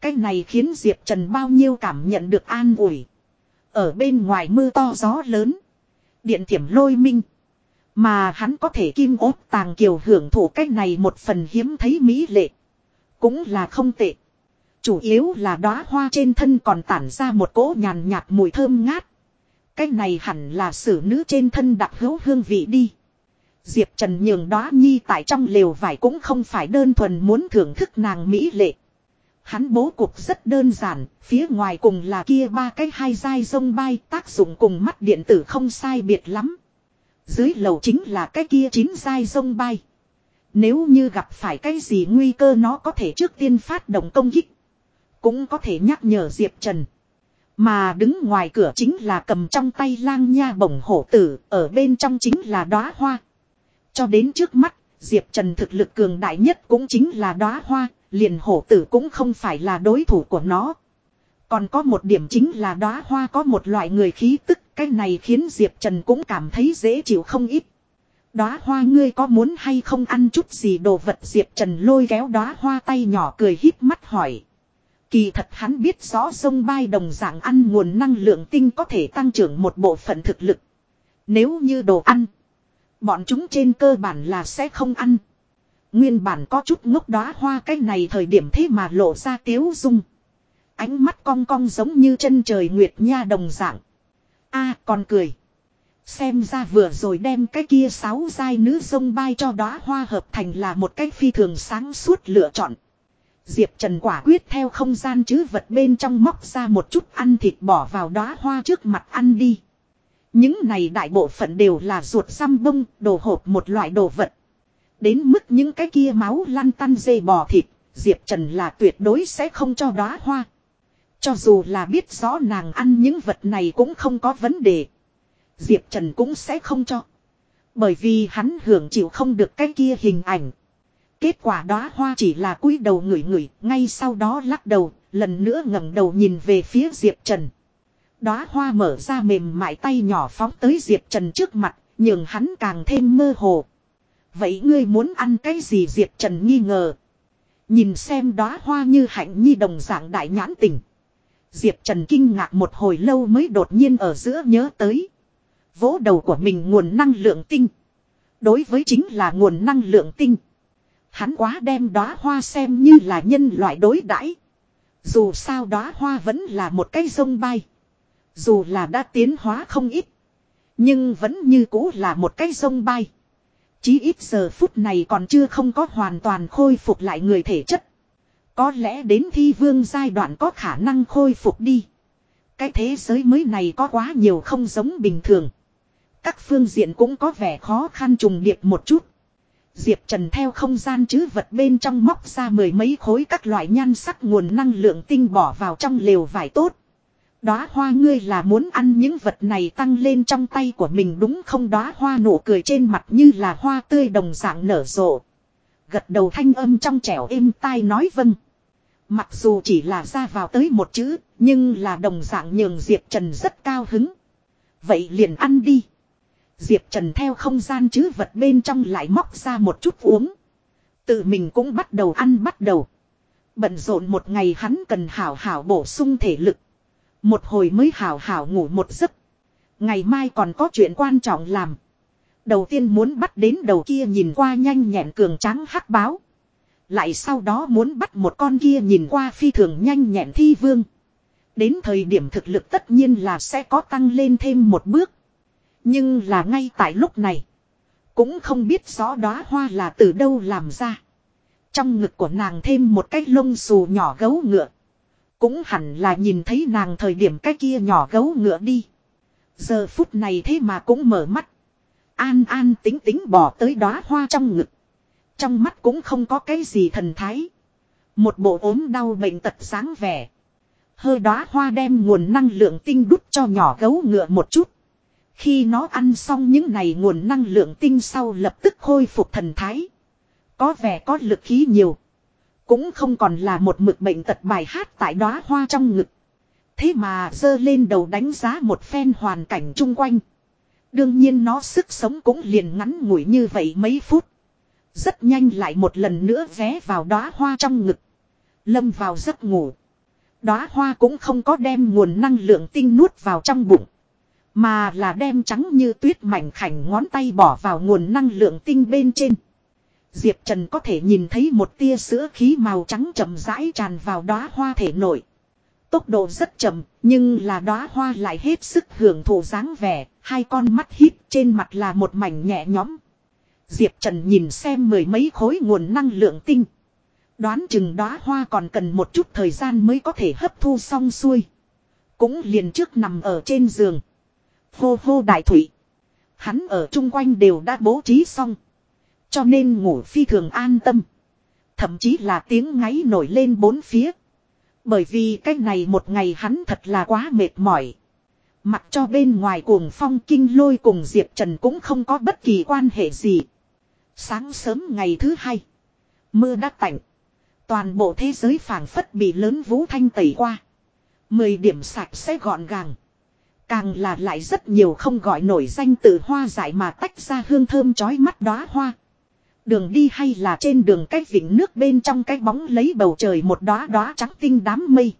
Cái này khiến Diệp Trần bao nhiêu cảm nhận được an ủi. Ở bên ngoài mưa to gió lớn. Điện thiểm lôi minh. Mà hắn có thể kim ốt tàng kiều hưởng thụ cách này một phần hiếm thấy mỹ lệ. Cũng là không tệ. Chủ yếu là đóa hoa trên thân còn tản ra một cỗ nhàn nhạt mùi thơm ngát. Cái này hẳn là sử nữ trên thân đặc hữu hương vị đi. Diệp Trần nhường đóa nhi tại trong lều vải cũng không phải đơn thuần muốn thưởng thức nàng mỹ lệ. Hắn bố cục rất đơn giản, phía ngoài cùng là kia ba cái hai dai sông bay tác dụng cùng mắt điện tử không sai biệt lắm. Dưới lầu chính là cái kia chín dai sông bay. Nếu như gặp phải cái gì nguy cơ nó có thể trước tiên phát động công kích. Cũng có thể nhắc nhở Diệp Trần. Mà đứng ngoài cửa chính là cầm trong tay lang nha bổng hổ tử, ở bên trong chính là đóa hoa. Cho đến trước mắt, Diệp Trần thực lực cường đại nhất cũng chính là đóa hoa, liền hổ tử cũng không phải là đối thủ của nó. Còn có một điểm chính là đóa hoa có một loại người khí tức, cái này khiến Diệp Trần cũng cảm thấy dễ chịu không ít. Đóa hoa ngươi có muốn hay không ăn chút gì đồ vật Diệp Trần lôi kéo đóa hoa tay nhỏ cười híp mắt hỏi. Kỳ thật hắn biết rõ sông bay đồng dạng ăn nguồn năng lượng tinh có thể tăng trưởng một bộ phận thực lực. Nếu như đồ ăn, bọn chúng trên cơ bản là sẽ không ăn. Nguyên bản có chút ngốc đóa hoa cái này thời điểm thế mà lộ ra tiếu dung. Ánh mắt cong cong giống như chân trời nguyệt nha đồng dạng. a còn cười. Xem ra vừa rồi đem cái kia sáu giai nữ sông bay cho đóa hoa hợp thành là một cách phi thường sáng suốt lựa chọn. Diệp Trần quả quyết theo không gian chứ vật bên trong móc ra một chút ăn thịt bỏ vào đóa hoa trước mặt ăn đi. Những này đại bộ phận đều là ruột xăm bông, đồ hộp một loại đồ vật. Đến mức những cái kia máu lăn tăn dê bò thịt, Diệp Trần là tuyệt đối sẽ không cho đóa hoa. Cho dù là biết rõ nàng ăn những vật này cũng không có vấn đề. Diệp Trần cũng sẽ không cho. Bởi vì hắn hưởng chịu không được cái kia hình ảnh. Kết quả Đóa hoa chỉ là cúi đầu ngửi ngửi, ngay sau đó lắc đầu, lần nữa ngẩng đầu nhìn về phía Diệp Trần. Đóa hoa mở ra mềm mại tay nhỏ phóng tới Diệp Trần trước mặt, nhường hắn càng thêm mơ hồ. Vậy ngươi muốn ăn cái gì Diệp Trần nghi ngờ. Nhìn xem đóa hoa như hạnh nhi đồng dạng đại nhãn tình. Diệp Trần kinh ngạc một hồi lâu mới đột nhiên ở giữa nhớ tới. Vỗ đầu của mình nguồn năng lượng tinh. Đối với chính là nguồn năng lượng tinh. Hắn quá đem đóa hoa xem như là nhân loại đối đãi. Dù sao đóa hoa vẫn là một cái rông bay. Dù là đã tiến hóa không ít. Nhưng vẫn như cũ là một cái rông bay. Chí ít giờ phút này còn chưa không có hoàn toàn khôi phục lại người thể chất. Có lẽ đến thi vương giai đoạn có khả năng khôi phục đi. Cái thế giới mới này có quá nhiều không giống bình thường. Các phương diện cũng có vẻ khó khăn trùng điệp một chút. Diệp Trần theo không gian chứ vật bên trong móc ra mười mấy khối các loại nhan sắc nguồn năng lượng tinh bỏ vào trong lều vải tốt. Đóa hoa ngươi là muốn ăn những vật này tăng lên trong tay của mình đúng không đóa hoa nụ cười trên mặt như là hoa tươi đồng dạng nở rộ. Gật đầu thanh âm trong trẻo êm tai nói vâng. Mặc dù chỉ là ra vào tới một chữ, nhưng là đồng dạng nhường Diệp Trần rất cao hứng. Vậy liền ăn đi. Diệp Trần theo không gian chứ vật bên trong lại móc ra một chút uống. Tự mình cũng bắt đầu ăn bắt đầu. Bận rộn một ngày hắn cần hảo hảo bổ sung thể lực. Một hồi mới hảo hảo ngủ một giấc. Ngày mai còn có chuyện quan trọng làm. Đầu tiên muốn bắt đến đầu kia nhìn qua nhanh nhẹn cường trắng hắc báo. Lại sau đó muốn bắt một con kia nhìn qua phi thường nhanh nhẹn thi vương. Đến thời điểm thực lực tất nhiên là sẽ có tăng lên thêm một bước. Nhưng là ngay tại lúc này. Cũng không biết rõ đóa hoa là từ đâu làm ra. Trong ngực của nàng thêm một cái lông xù nhỏ gấu ngựa. Cũng hẳn là nhìn thấy nàng thời điểm cái kia nhỏ gấu ngựa đi. Giờ phút này thế mà cũng mở mắt. An an tính tính bỏ tới đóa hoa trong ngực. Trong mắt cũng không có cái gì thần thái. Một bộ ốm đau bệnh tật sáng vẻ. Hơi đóa hoa đem nguồn năng lượng tinh đút cho nhỏ gấu ngựa một chút. Khi nó ăn xong những này nguồn năng lượng tinh sau lập tức khôi phục thần thái. Có vẻ có lực khí nhiều. Cũng không còn là một mực bệnh tật bài hát tại đóa hoa trong ngực. Thế mà dơ lên đầu đánh giá một phen hoàn cảnh chung quanh. Đương nhiên nó sức sống cũng liền ngắn ngủi như vậy mấy phút. Rất nhanh lại một lần nữa vé vào đóa hoa trong ngực. Lâm vào giấc ngủ. Đóa hoa cũng không có đem nguồn năng lượng tinh nuốt vào trong bụng. Mà là đem trắng như tuyết mảnh khảnh ngón tay bỏ vào nguồn năng lượng tinh bên trên. Diệp Trần có thể nhìn thấy một tia sữa khí màu trắng chậm rãi tràn vào đóa hoa thể nổi, Tốc độ rất chậm, nhưng là đóa hoa lại hết sức hưởng thụ dáng vẻ, hai con mắt hít trên mặt là một mảnh nhẹ nhõm. Diệp Trần nhìn xem mười mấy khối nguồn năng lượng tinh. Đoán chừng đóa hoa còn cần một chút thời gian mới có thể hấp thu xong xuôi. Cũng liền trước nằm ở trên giường. Hô hô đại thủy. Hắn ở chung quanh đều đã bố trí xong. Cho nên ngủ phi thường an tâm. Thậm chí là tiếng ngáy nổi lên bốn phía. Bởi vì cái này một ngày hắn thật là quá mệt mỏi. Mặc cho bên ngoài cuồng phong kinh lôi cùng Diệp Trần cũng không có bất kỳ quan hệ gì. Sáng sớm ngày thứ hai. Mưa đã tạnh. Toàn bộ thế giới phảng phất bị lớn vũ thanh tẩy qua. Mười điểm sạch sẽ gọn gàng. Càng là lại rất nhiều không gọi nổi danh từ hoa dại mà tách ra hương thơm chói mắt đóa hoa. Đường đi hay là trên đường cái vịnh nước bên trong cái bóng lấy bầu trời một đóa đóa trắng tinh đám mây.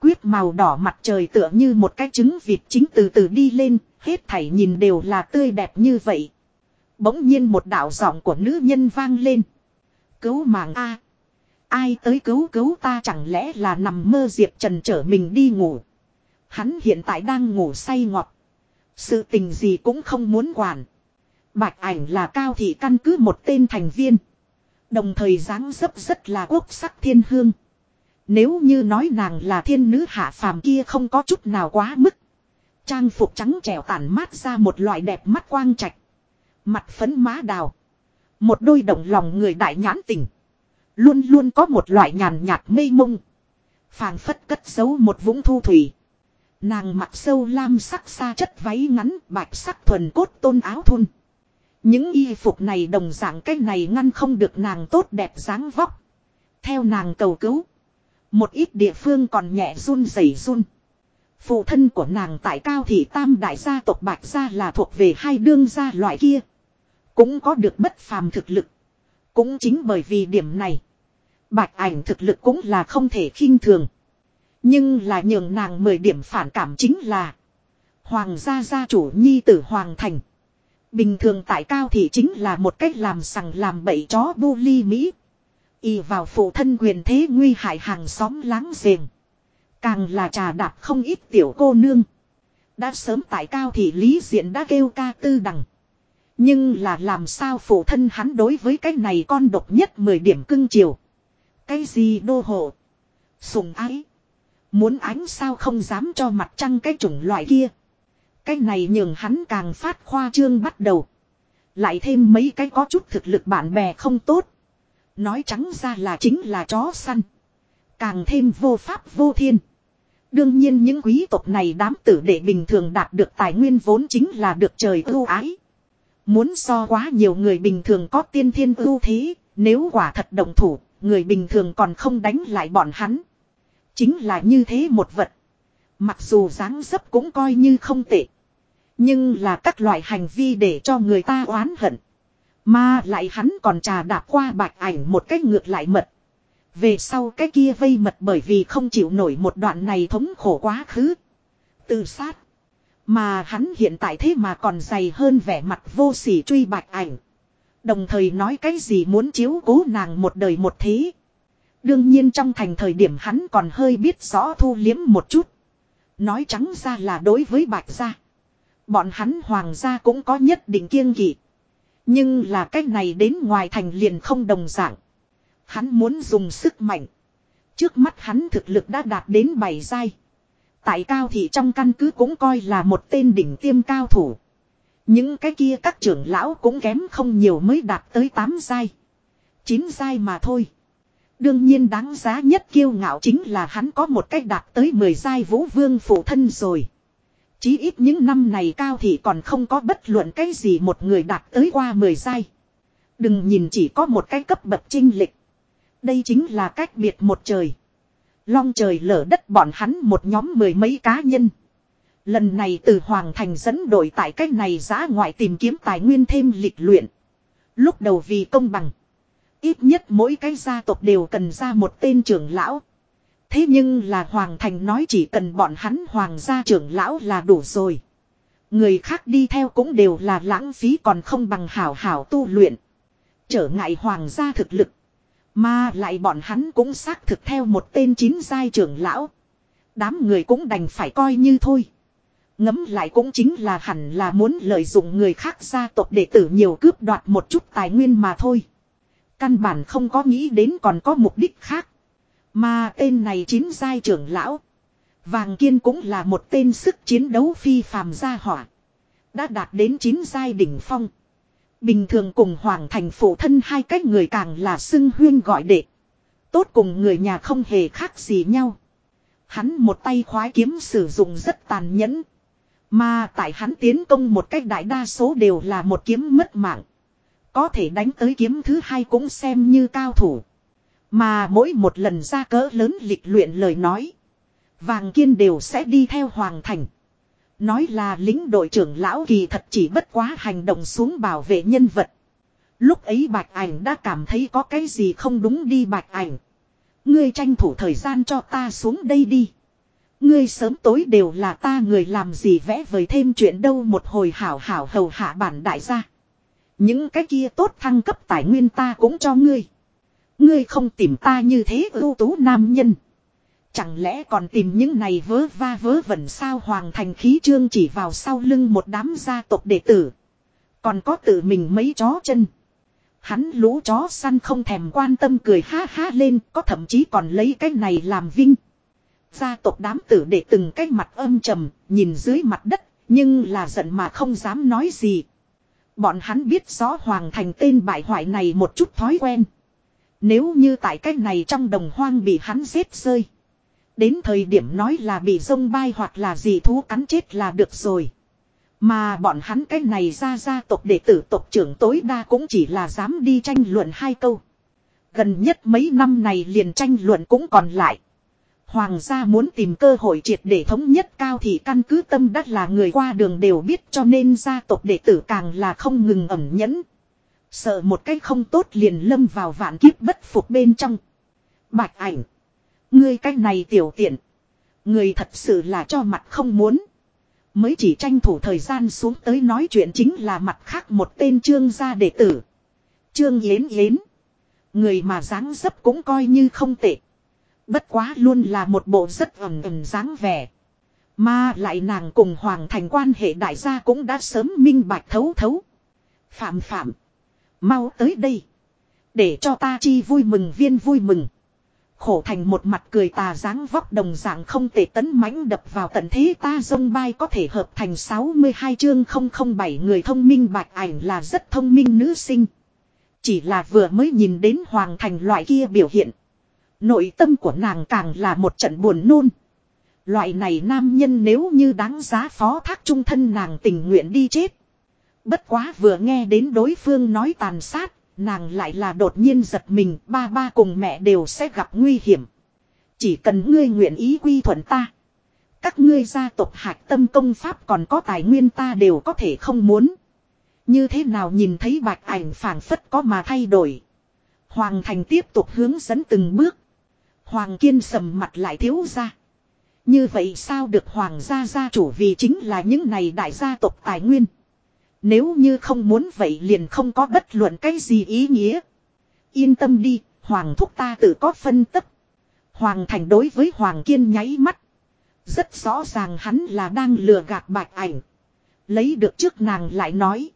Quyết màu đỏ mặt trời tựa như một cái trứng vịt chính từ từ đi lên, hết thảy nhìn đều là tươi đẹp như vậy. Bỗng nhiên một đạo giọng của nữ nhân vang lên. Cứu mạng A. Ai tới cứu cứu ta chẳng lẽ là nằm mơ Diệp Trần trở mình đi ngủ. Hắn hiện tại đang ngủ say ngọt. Sự tình gì cũng không muốn quản. Bạch ảnh là cao thị căn cứ một tên thành viên. Đồng thời dáng dấp rất là quốc sắc thiên hương. Nếu như nói nàng là thiên nữ hạ phàm kia không có chút nào quá mức. Trang phục trắng trẻo tản mát ra một loại đẹp mắt quang trạch. Mặt phấn má đào. Một đôi động lòng người đại nhãn tình. Luôn luôn có một loại nhàn nhạt mây mông. phảng phất cất giấu một vũng thu thủy. Nàng mặc sâu lam sắc xa chất váy ngắn, bạch sắc thuần cốt tôn áo thun. Những y phục này đồng dạng cái này ngăn không được nàng tốt đẹp dáng vóc. Theo nàng cầu cứu. Một ít địa phương còn nhẹ run rẩy run. Phụ thân của nàng tại cao thị tam đại gia tộc bạch gia là thuộc về hai đương gia loại kia. Cũng có được bất phàm thực lực. Cũng chính bởi vì điểm này. Bạch ảnh thực lực cũng là không thể khinh thường. Nhưng là nhường nàng mười điểm phản cảm chính là. Hoàng gia gia chủ nhi tử Hoàng Thành. Bình thường tại cao thì chính là một cách làm sằng làm bậy chó bu ly Mỹ. Y vào phụ thân quyền thế nguy hại hàng xóm láng giềng. Càng là trà đạp không ít tiểu cô nương. Đã sớm tại cao thì lý diện đã kêu ca tư đằng. Nhưng là làm sao phụ thân hắn đối với cái này con độc nhất 10 điểm cưng chiều. Cái gì đô hộ. Sùng ái. Muốn ánh sao không dám cho mặt trăng cái chủng loại kia. Cái này nhường hắn càng phát khoa trương bắt đầu. Lại thêm mấy cái có chút thực lực bạn bè không tốt. Nói trắng ra là chính là chó săn. Càng thêm vô pháp vô thiên. Đương nhiên những quý tộc này đám tử đệ bình thường đạt được tài nguyên vốn chính là được trời ưu ái. Muốn so quá nhiều người bình thường có tiên thiên ưu thế, nếu quả thật đồng thủ, người bình thường còn không đánh lại bọn hắn. Chính là như thế một vật. Mặc dù dáng dấp cũng coi như không tệ. Nhưng là các loại hành vi để cho người ta oán hận. Mà lại hắn còn trà đạp qua bạch ảnh một cách ngược lại mật. Về sau cái kia vây mật bởi vì không chịu nổi một đoạn này thống khổ quá khứ. Tự sát. Mà hắn hiện tại thế mà còn dày hơn vẻ mặt vô sỉ truy bạch ảnh. Đồng thời nói cái gì muốn chiếu cố nàng một đời một thế. Đương nhiên trong thành thời điểm hắn còn hơi biết rõ thu liếm một chút. Nói trắng ra là đối với bạch gia. Bọn hắn hoàng gia cũng có nhất định kiêng kỵ. Nhưng là cách này đến ngoài thành liền không đồng dạng. Hắn muốn dùng sức mạnh. Trước mắt hắn thực lực đã đạt đến bảy giai. Tại cao thị trong căn cứ cũng coi là một tên đỉnh tiêm cao thủ. Những cái kia các trưởng lão cũng kém không nhiều mới đạt tới 8 giai. 9 giai mà thôi. Đương nhiên đáng giá nhất kiêu ngạo chính là hắn có một cách đạt tới 10 giai vũ vương phụ thân rồi. Chí ít những năm này cao thì còn không có bất luận cái gì một người đạt tới qua 10 giai. Đừng nhìn chỉ có một cái cấp bậc trinh lịch. Đây chính là cách biệt một trời. Long trời lở đất bọn hắn một nhóm mười mấy cá nhân. Lần này từ Hoàng Thành dẫn đội tại cách này giã ngoại tìm kiếm tài nguyên thêm lịch luyện. Lúc đầu vì công bằng. Ít nhất mỗi cái gia tộc đều cần ra một tên trưởng lão. Thế nhưng là Hoàng Thành nói chỉ cần bọn hắn Hoàng gia trưởng lão là đủ rồi. Người khác đi theo cũng đều là lãng phí còn không bằng hảo hảo tu luyện. Trở ngại Hoàng gia thực lực. Mà lại bọn hắn cũng xác thực theo một tên chín giai trưởng lão. Đám người cũng đành phải coi như thôi. Ngấm lại cũng chính là hẳn là muốn lợi dụng người khác gia tộc để tử nhiều cướp đoạt một chút tài nguyên mà thôi. Căn bản không có nghĩ đến còn có mục đích khác. Mà tên này chín giai trưởng lão. Vàng kiên cũng là một tên sức chiến đấu phi phàm gia hỏa. Đã đạt đến chín giai đỉnh phong. Bình thường cùng hoàng thành phụ thân hai cách người càng là xưng huyên gọi đệ. Tốt cùng người nhà không hề khác gì nhau. Hắn một tay khoái kiếm sử dụng rất tàn nhẫn. Mà tại hắn tiến công một cách đại đa số đều là một kiếm mất mạng. Có thể đánh tới kiếm thứ hai cũng xem như cao thủ. Mà mỗi một lần ra cỡ lớn lịch luyện lời nói. Vàng kiên đều sẽ đi theo Hoàng Thành. Nói là lính đội trưởng lão kỳ thật chỉ bất quá hành động xuống bảo vệ nhân vật. Lúc ấy bạch ảnh đã cảm thấy có cái gì không đúng đi bạch ảnh. Ngươi tranh thủ thời gian cho ta xuống đây đi. Ngươi sớm tối đều là ta người làm gì vẽ vời thêm chuyện đâu một hồi hảo hảo hầu hạ bản đại gia. Những cái kia tốt thăng cấp tài nguyên ta cũng cho ngươi. Ngươi không tìm ta như thế ưu tú nam nhân. Chẳng lẽ còn tìm những này vớ va vớ vẩn sao hoàng thành khí trương chỉ vào sau lưng một đám gia tộc đệ tử. Còn có tự mình mấy chó chân. Hắn lũ chó săn không thèm quan tâm cười ha ha lên, có thậm chí còn lấy cái này làm vinh. Gia tộc đám tử đệ từng cái mặt âm trầm, nhìn dưới mặt đất, nhưng là giận mà không dám nói gì. Bọn hắn biết rõ hoàng thành tên bại hoại này một chút thói quen. Nếu như tại cách này trong đồng hoang bị hắn giết rơi. Đến thời điểm nói là bị sông bay hoặc là gì thú cắn chết là được rồi. Mà bọn hắn cái này ra gia tộc đệ tử tộc trưởng tối đa cũng chỉ là dám đi tranh luận hai câu. Gần nhất mấy năm này liền tranh luận cũng còn lại. Hoàng gia muốn tìm cơ hội triệt để thống nhất cao thì căn cứ tâm đắc là người qua đường đều biết cho nên gia tộc đệ tử càng là không ngừng ẩm nhẫn. Sợ một cách không tốt liền lâm vào vạn kiếp bất phục bên trong. Bạch ảnh. Ngươi cách này tiểu tiện. Người thật sự là cho mặt không muốn. Mới chỉ tranh thủ thời gian xuống tới nói chuyện chính là mặt khác một tên trương gia đệ tử. Trương Yến Yến. Người mà dáng dấp cũng coi như không tệ. Bất quá luôn là một bộ rất ẩm ẩm dáng vẻ. Mà lại nàng cùng Hoàng thành quan hệ đại gia cũng đã sớm minh bạch thấu thấu. Phạm phạm. Mau tới đây. Để cho ta chi vui mừng viên vui mừng. Khổ thành một mặt cười tà dáng vóc đồng dạng không thể tấn mãnh đập vào tận thế ta dông bay có thể hợp thành 62 chương 007 người thông minh bạch ảnh là rất thông minh nữ sinh. Chỉ là vừa mới nhìn đến hoàng thành loại kia biểu hiện. Nội tâm của nàng càng là một trận buồn nôn. Loại này nam nhân nếu như đáng giá phó thác trung thân nàng tình nguyện đi chết. Bất quá vừa nghe đến đối phương nói tàn sát, nàng lại là đột nhiên giật mình, ba ba cùng mẹ đều sẽ gặp nguy hiểm. Chỉ cần ngươi nguyện ý quy thuận ta. Các ngươi gia tộc hạch tâm công pháp còn có tài nguyên ta đều có thể không muốn. Như thế nào nhìn thấy bạch ảnh phảng phất có mà thay đổi. Hoàng thành tiếp tục hướng dẫn từng bước. Hoàng kiên sầm mặt lại thiếu ra. Như vậy sao được hoàng gia gia chủ vì chính là những này đại gia tộc tài nguyên. Nếu như không muốn vậy liền không có bất luận cái gì ý nghĩa. Yên tâm đi, hoàng thúc ta tự có phân tích. Hoàng thành đối với hoàng kiên nháy mắt. Rất rõ ràng hắn là đang lừa gạt bạch ảnh. Lấy được trước nàng lại nói.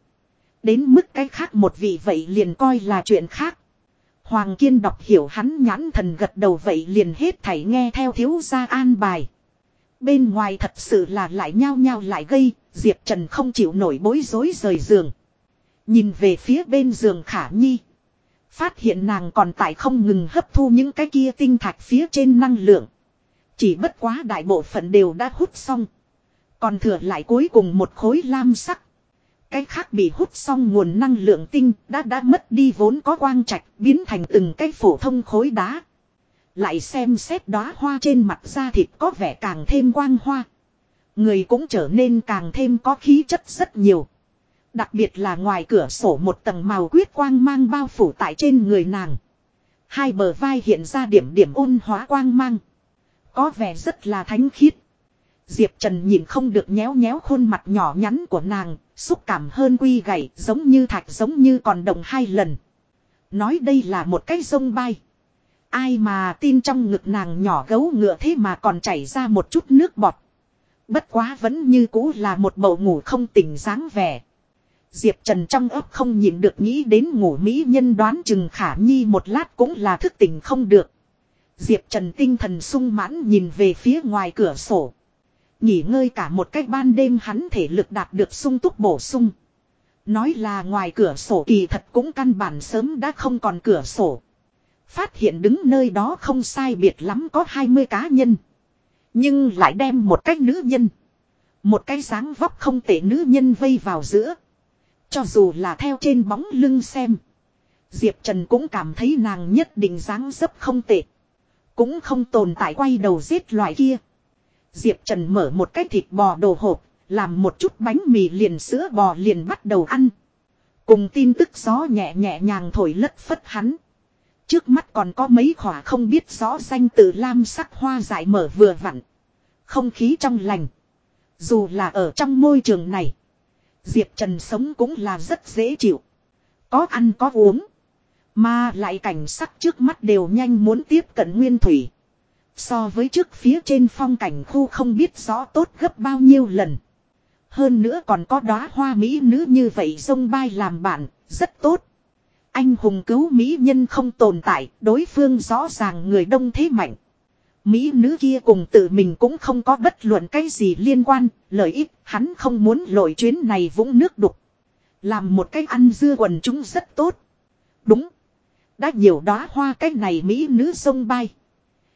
Đến mức cái khác một vị vậy liền coi là chuyện khác. Hoàng Kiên đọc hiểu hắn nhãn thần gật đầu vậy liền hết thảy nghe theo thiếu gia an bài. Bên ngoài thật sự là lại nhao nhao lại gây, Diệp Trần không chịu nổi bối rối rời giường. Nhìn về phía bên giường Khả Nhi. Phát hiện nàng còn tại không ngừng hấp thu những cái kia tinh thạch phía trên năng lượng. Chỉ bất quá đại bộ phận đều đã hút xong. Còn thừa lại cuối cùng một khối lam sắc. Cái khác bị hút xong nguồn năng lượng tinh đã đã mất đi vốn có quang trạch biến thành từng cái phổ thông khối đá. Lại xem xét đóa hoa trên mặt da thịt có vẻ càng thêm quang hoa. Người cũng trở nên càng thêm có khí chất rất nhiều. Đặc biệt là ngoài cửa sổ một tầng màu quyết quang mang bao phủ tại trên người nàng. Hai bờ vai hiện ra điểm điểm ôn hóa quang mang. Có vẻ rất là thánh khiết. Diệp Trần nhìn không được nhéo nhéo khuôn mặt nhỏ nhắn của nàng, xúc cảm hơn quy gậy, giống như thạch giống như còn đồng hai lần. Nói đây là một cái sông bay. Ai mà tin trong ngực nàng nhỏ gấu ngựa thế mà còn chảy ra một chút nước bọt. Bất quá vẫn như cũ là một bầu ngủ không tỉnh dáng vẻ. Diệp Trần trong ấp không nhìn được nghĩ đến ngủ mỹ nhân đoán chừng khả nhi một lát cũng là thức tỉnh không được. Diệp Trần tinh thần sung mãn nhìn về phía ngoài cửa sổ. Nghỉ ngơi cả một cách ban đêm hắn thể lực đạt được sung túc bổ sung. Nói là ngoài cửa sổ kỳ thật cũng căn bản sớm đã không còn cửa sổ. Phát hiện đứng nơi đó không sai biệt lắm có 20 cá nhân. Nhưng lại đem một cái nữ nhân. Một cái dáng vóc không tệ nữ nhân vây vào giữa. Cho dù là theo trên bóng lưng xem. Diệp Trần cũng cảm thấy nàng nhất định dáng dấp không tệ. Cũng không tồn tại quay đầu giết loại kia. Diệp Trần mở một cái thịt bò đồ hộp, làm một chút bánh mì liền sữa bò liền bắt đầu ăn. Cùng tin tức gió nhẹ nhẹ nhàng thổi lất phất hắn. Trước mắt còn có mấy khỏa không biết rõ danh từ lam sắc hoa dại mở vừa vặn. Không khí trong lành. Dù là ở trong môi trường này. Diệp Trần sống cũng là rất dễ chịu. Có ăn có uống. Mà lại cảnh sắc trước mắt đều nhanh muốn tiếp cận nguyên thủy. So với trước phía trên phong cảnh khu không biết rõ tốt gấp bao nhiêu lần. Hơn nữa còn có đóa hoa mỹ nữ như vậy sông bay làm bạn, rất tốt. Anh hùng cứu mỹ nhân không tồn tại, đối phương rõ ràng người đông thế mạnh. Mỹ nữ kia cùng tự mình cũng không có bất luận cái gì liên quan, lợi ích hắn không muốn lội chuyến này vũng nước đục. Làm một cái ăn dưa quần chúng rất tốt. Đúng. Đã nhiều đóa hoa cái này Mỹ nữ sông bay.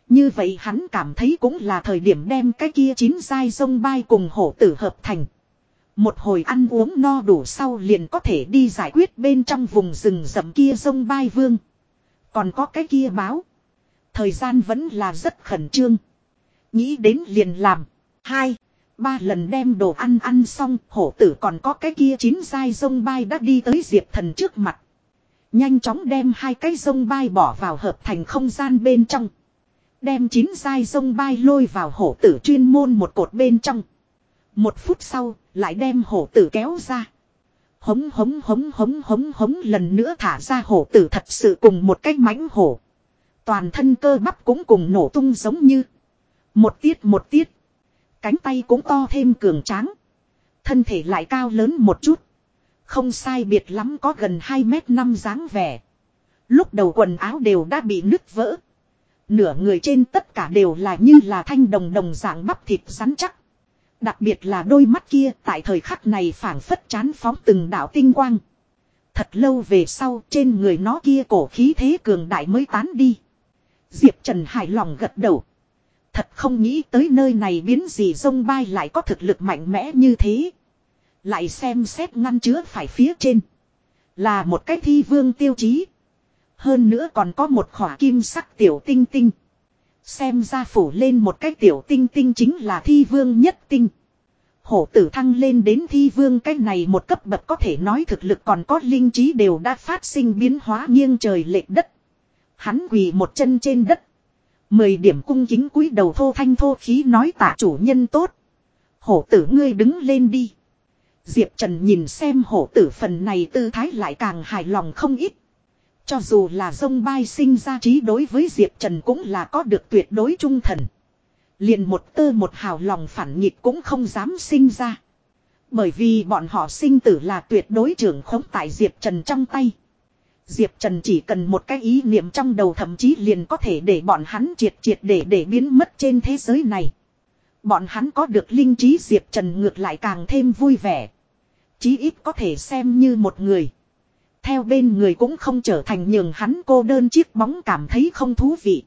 Như vậy hắn cảm thấy cũng là thời điểm đem cái kia chín dai sông bay cùng hổ tử hợp thành. Một hồi ăn uống no đủ sau liền có thể đi giải quyết bên trong vùng rừng rậm kia sông bay vương. Còn có cái kia báo. Thời gian vẫn là rất khẩn trương. Nghĩ đến liền làm. Hai. Ba lần đem đồ ăn ăn xong, hổ tử còn có cái kia chín dai sông bay đã đi tới diệp thần trước mặt. Nhanh chóng đem hai cái sông bay bỏ vào hợp thành không gian bên trong. Đem chín dai sông bay lôi vào hổ tử chuyên môn một cột bên trong. Một phút sau, lại đem hổ tử kéo ra. Hống hống hống hống hống hống lần nữa thả ra hổ tử thật sự cùng một cái mãnh hổ. Toàn thân cơ bắp cũng cùng nổ tung giống như. Một tiết một tiết. Cánh tay cũng to thêm cường tráng. Thân thể lại cao lớn một chút. Không sai biệt lắm có gần 2 mét năm dáng vẻ. Lúc đầu quần áo đều đã bị nứt vỡ. Nửa người trên tất cả đều là như là thanh đồng đồng dạng bắp thịt rắn chắc. Đặc biệt là đôi mắt kia tại thời khắc này phảng phất chán phóng từng đạo tinh quang. Thật lâu về sau trên người nó kia cổ khí thế cường đại mới tán đi. Diệp Trần hài lòng gật đầu. Thật không nghĩ tới nơi này biến gì sông bay lại có thực lực mạnh mẽ như thế. Lại xem xét ngăn chứa phải phía trên. Là một cái thi vương tiêu chí. Hơn nữa còn có một khỏa kim sắc tiểu tinh tinh. Xem ra phủ lên một cái tiểu tinh tinh chính là thi vương nhất tinh. Hổ tử thăng lên đến thi vương cái này một cấp bậc có thể nói thực lực còn có linh trí đều đã phát sinh biến hóa nghiêng trời lệch đất. Hắn quỳ một chân trên đất. Mười điểm cung kính cúi đầu thô thanh thô khí nói tạ chủ nhân tốt. Hổ tử ngươi đứng lên đi. Diệp Trần nhìn xem hổ tử phần này tư thái lại càng hài lòng không ít. Cho dù là dông bai sinh ra trí đối với Diệp Trần cũng là có được tuyệt đối trung thần. Liền một tơ một hào lòng phản nghịch cũng không dám sinh ra. Bởi vì bọn họ sinh tử là tuyệt đối trưởng khống tại Diệp Trần trong tay. Diệp Trần chỉ cần một cái ý niệm trong đầu thậm chí liền có thể để bọn hắn triệt triệt để để biến mất trên thế giới này. Bọn hắn có được linh trí Diệp Trần ngược lại càng thêm vui vẻ. Chí ít có thể xem như một người. Theo bên người cũng không trở thành nhường hắn cô đơn chiếc bóng cảm thấy không thú vị.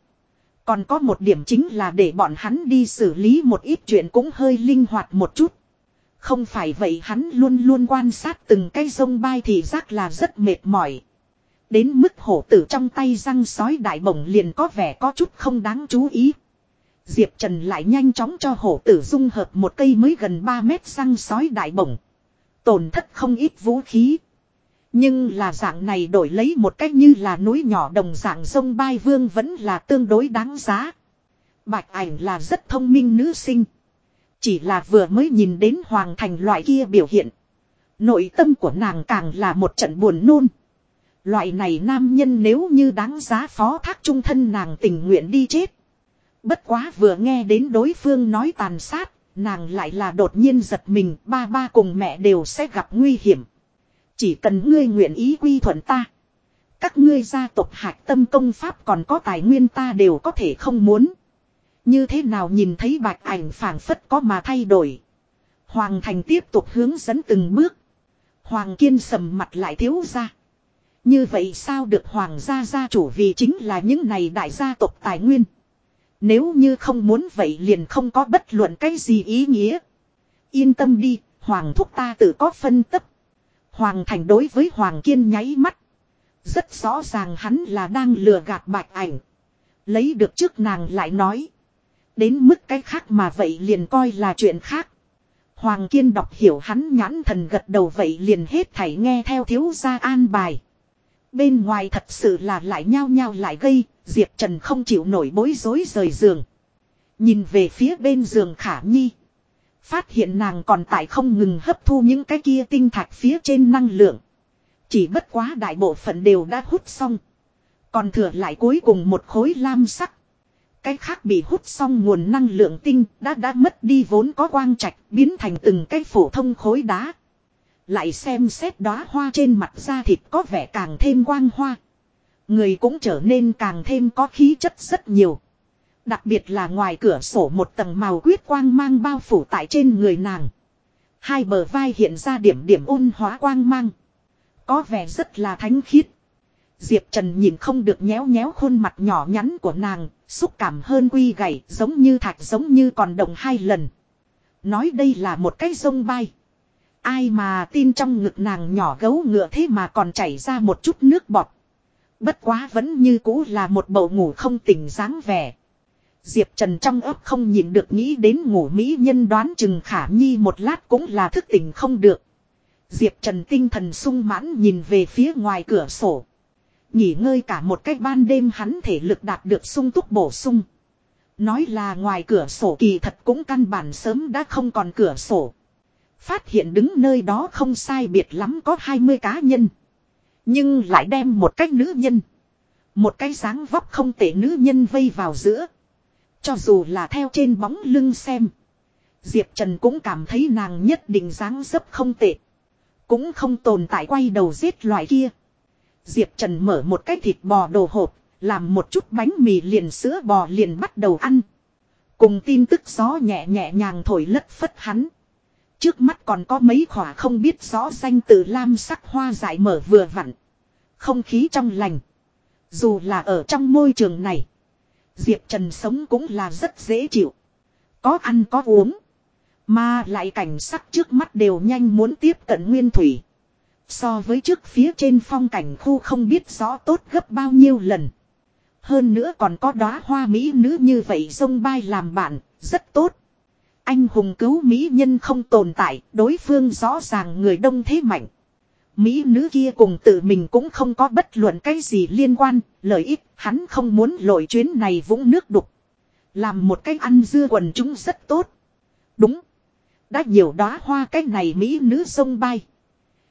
Còn có một điểm chính là để bọn hắn đi xử lý một ít chuyện cũng hơi linh hoạt một chút. Không phải vậy hắn luôn luôn quan sát từng cái sông bay thì giác là rất mệt mỏi. Đến mức hổ tử trong tay răng sói đại bổng liền có vẻ có chút không đáng chú ý. Diệp Trần lại nhanh chóng cho hổ tử dung hợp một cây mới gần 3 mét răng sói đại bổng. Tổn thất không ít vũ khí. Nhưng là dạng này đổi lấy một cách như là núi nhỏ đồng dạng sông Bai Vương vẫn là tương đối đáng giá. Bạch ảnh là rất thông minh nữ sinh. Chỉ là vừa mới nhìn đến Hoàng Thành loại kia biểu hiện. Nội tâm của nàng càng là một trận buồn nôn. Loại này nam nhân nếu như đáng giá phó thác trung thân nàng tình nguyện đi chết. Bất quá vừa nghe đến đối phương nói tàn sát, nàng lại là đột nhiên giật mình, ba ba cùng mẹ đều sẽ gặp nguy hiểm. Chỉ cần ngươi nguyện ý quy thuận ta. Các ngươi gia tộc hạc tâm công pháp còn có tài nguyên ta đều có thể không muốn. Như thế nào nhìn thấy bạch ảnh phảng phất có mà thay đổi. Hoàng thành tiếp tục hướng dẫn từng bước. Hoàng kiên sầm mặt lại thiếu ra. Như vậy sao được hoàng gia gia chủ vì chính là những này đại gia tộc tài nguyên. Nếu như không muốn vậy liền không có bất luận cái gì ý nghĩa. Yên tâm đi, hoàng thúc ta tự có phân tấp. Hoàng thành đối với hoàng kiên nháy mắt. Rất rõ ràng hắn là đang lừa gạt bạch ảnh. Lấy được trước nàng lại nói. Đến mức cái khác mà vậy liền coi là chuyện khác. Hoàng kiên đọc hiểu hắn nhãn thần gật đầu vậy liền hết thảy nghe theo thiếu gia an bài. Bên ngoài thật sự là lại nhao nhao lại gây, Diệp Trần không chịu nổi bối rối rời giường. Nhìn về phía bên giường khả nhi. Phát hiện nàng còn tại không ngừng hấp thu những cái kia tinh thạch phía trên năng lượng. Chỉ bất quá đại bộ phận đều đã hút xong. Còn thừa lại cuối cùng một khối lam sắc. Cái khác bị hút xong nguồn năng lượng tinh đã đã mất đi vốn có quang trạch, biến thành từng cái phổ thông khối đá. Lại xem xét đóa hoa trên mặt da thịt có vẻ càng thêm quang hoa. Người cũng trở nên càng thêm có khí chất rất nhiều. Đặc biệt là ngoài cửa sổ một tầng màu quyết quang mang bao phủ tại trên người nàng. Hai bờ vai hiện ra điểm điểm ôn hóa quang mang. Có vẻ rất là thánh khiết. Diệp Trần nhìn không được nhéo nhéo khuôn mặt nhỏ nhắn của nàng, xúc cảm hơn quy gầy, giống như thạch giống như còn động hai lần. Nói đây là một cái sông bay. Ai mà tin trong ngực nàng nhỏ gấu ngựa thế mà còn chảy ra một chút nước bọt. Bất quá vẫn như cũ là một bầu ngủ không tỉnh dáng vẻ. Diệp Trần trong ấp không nhìn được nghĩ đến ngủ mỹ nhân đoán chừng khả nhi một lát cũng là thức tỉnh không được. Diệp Trần tinh thần sung mãn nhìn về phía ngoài cửa sổ. Nghỉ ngơi cả một cách ban đêm hắn thể lực đạt được sung túc bổ sung. Nói là ngoài cửa sổ kỳ thật cũng căn bản sớm đã không còn cửa sổ. Phát hiện đứng nơi đó không sai biệt lắm có 20 cá nhân. Nhưng lại đem một cách nữ nhân. Một cái dáng vóc không tệ nữ nhân vây vào giữa. Cho dù là theo trên bóng lưng xem. Diệp Trần cũng cảm thấy nàng nhất định dáng dấp không tệ. Cũng không tồn tại quay đầu giết loại kia. Diệp Trần mở một cái thịt bò đồ hộp, làm một chút bánh mì liền sữa bò liền bắt đầu ăn. Cùng tin tức gió nhẹ nhẹ nhàng thổi lất phất hắn. Trước mắt còn có mấy khỏa không biết rõ danh từ lam sắc hoa dại mở vừa vặn. Không khí trong lành. Dù là ở trong môi trường này. Diệp Trần sống cũng là rất dễ chịu. Có ăn có uống. Mà lại cảnh sắc trước mắt đều nhanh muốn tiếp cận nguyên thủy. So với trước phía trên phong cảnh khu không biết rõ tốt gấp bao nhiêu lần. Hơn nữa còn có đóa hoa mỹ nữ như vậy sông bay làm bạn, rất tốt. Anh hùng cứu mỹ nhân không tồn tại, đối phương rõ ràng người đông thế mạnh. Mỹ nữ kia cùng tự mình cũng không có bất luận cái gì liên quan, lợi ích hắn không muốn lội chuyến này vũng nước đục. Làm một cách ăn dưa quần chúng rất tốt. Đúng. Đã nhiều đóa hoa cái này Mỹ nữ sông bay.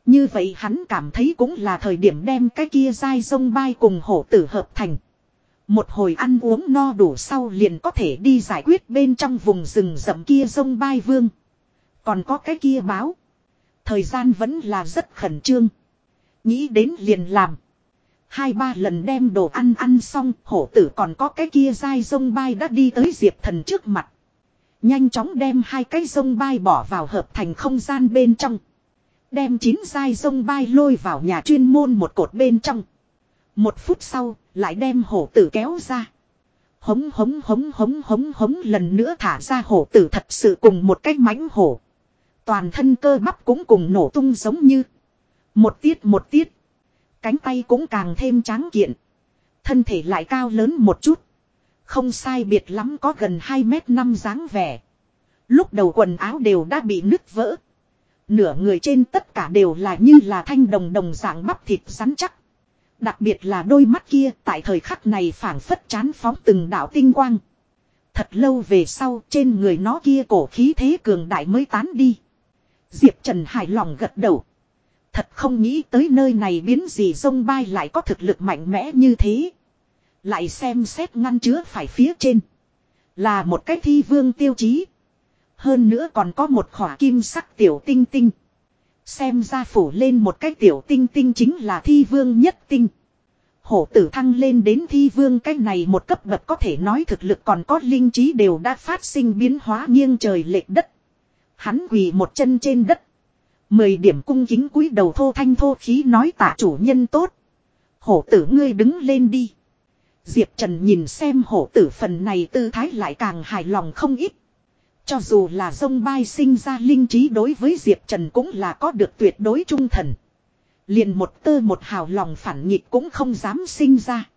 Như vậy hắn cảm thấy cũng là thời điểm đem cái kia dai sông bay cùng hổ tử hợp thành. Một hồi ăn uống no đủ sau liền có thể đi giải quyết bên trong vùng rừng rậm kia sông bay vương. Còn có cái kia báo. Thời gian vẫn là rất khẩn trương. Nghĩ đến liền làm. Hai ba lần đem đồ ăn ăn xong hổ tử còn có cái kia dai sông bay đã đi tới diệp thần trước mặt. Nhanh chóng đem hai cái sông bay bỏ vào hợp thành không gian bên trong. Đem chín dai sông bay lôi vào nhà chuyên môn một cột bên trong. Một phút sau, lại đem hổ tử kéo ra. Hống hống hống hống hống hống lần nữa thả ra hổ tử thật sự cùng một cái mãnh hổ. Toàn thân cơ bắp cũng cùng nổ tung giống như. Một tiết một tiết. Cánh tay cũng càng thêm tráng kiện. Thân thể lại cao lớn một chút. Không sai biệt lắm có gần 2 mét năm dáng vẻ. Lúc đầu quần áo đều đã bị nứt vỡ. Nửa người trên tất cả đều là như là thanh đồng đồng dạng bắp thịt rắn chắc. Đặc biệt là đôi mắt kia tại thời khắc này phảng phất chán phóng từng đạo tinh quang. Thật lâu về sau trên người nó kia cổ khí thế cường đại mới tán đi. Diệp Trần hài lòng gật đầu. Thật không nghĩ tới nơi này biến gì sông bay lại có thực lực mạnh mẽ như thế. Lại xem xét ngăn chứa phải phía trên. Là một cái thi vương tiêu chí. Hơn nữa còn có một khỏa kim sắc tiểu tinh tinh. Xem ra phủ lên một cái tiểu tinh tinh chính là thi vương nhất tinh. Hổ tử thăng lên đến thi vương cái này một cấp bậc có thể nói thực lực còn có linh trí đều đã phát sinh biến hóa nghiêng trời lệch đất. Hắn quỳ một chân trên đất. Mười điểm cung kính cúi đầu thô thanh thô khí nói tạ chủ nhân tốt. Hổ tử ngươi đứng lên đi. Diệp Trần nhìn xem hổ tử phần này tư thái lại càng hài lòng không ít. Cho dù là dông bai sinh ra linh trí đối với Diệp Trần cũng là có được tuyệt đối trung thần. Liền một tơ một hào lòng phản nghịch cũng không dám sinh ra.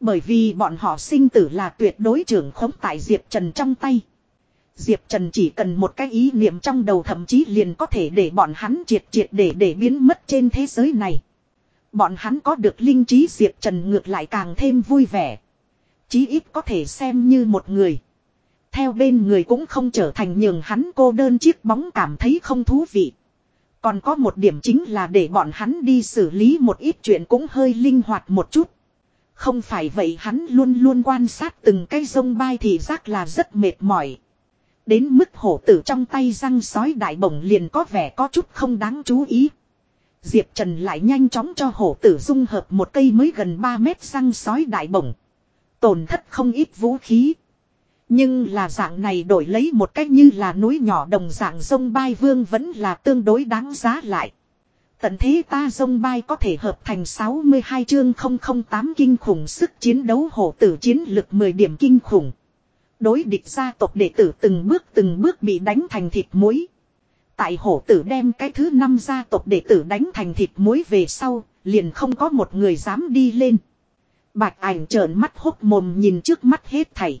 Bởi vì bọn họ sinh tử là tuyệt đối trưởng khống tại Diệp Trần trong tay. Diệp Trần chỉ cần một cái ý niệm trong đầu thậm chí liền có thể để bọn hắn triệt triệt để để biến mất trên thế giới này. Bọn hắn có được linh trí Diệp Trần ngược lại càng thêm vui vẻ. Chí ít có thể xem như một người. Theo bên người cũng không trở thành nhường hắn cô đơn chiếc bóng cảm thấy không thú vị. Còn có một điểm chính là để bọn hắn đi xử lý một ít chuyện cũng hơi linh hoạt một chút. Không phải vậy hắn luôn luôn quan sát từng cái sông bay thì giác là rất mệt mỏi. Đến mức hổ tử trong tay răng sói đại bổng liền có vẻ có chút không đáng chú ý. Diệp Trần lại nhanh chóng cho hổ tử dung hợp một cây mới gần 3 mét răng sói đại bổng. Tổn thất không ít vũ khí. Nhưng là dạng này đổi lấy một cách như là núi nhỏ đồng dạng sông bay vương vẫn là tương đối đáng giá lại. Tận thế ta sông bay có thể hợp thành 62 chương 008 kinh khủng sức chiến đấu hổ tử chiến lực 10 điểm kinh khủng. Đối địch gia tộc đệ tử từng bước từng bước bị đánh thành thịt muối. Tại hổ tử đem cái thứ năm gia tộc đệ tử đánh thành thịt muối về sau, liền không có một người dám đi lên. Bạch ảnh trợn mắt hốc mồm nhìn trước mắt hết thảy.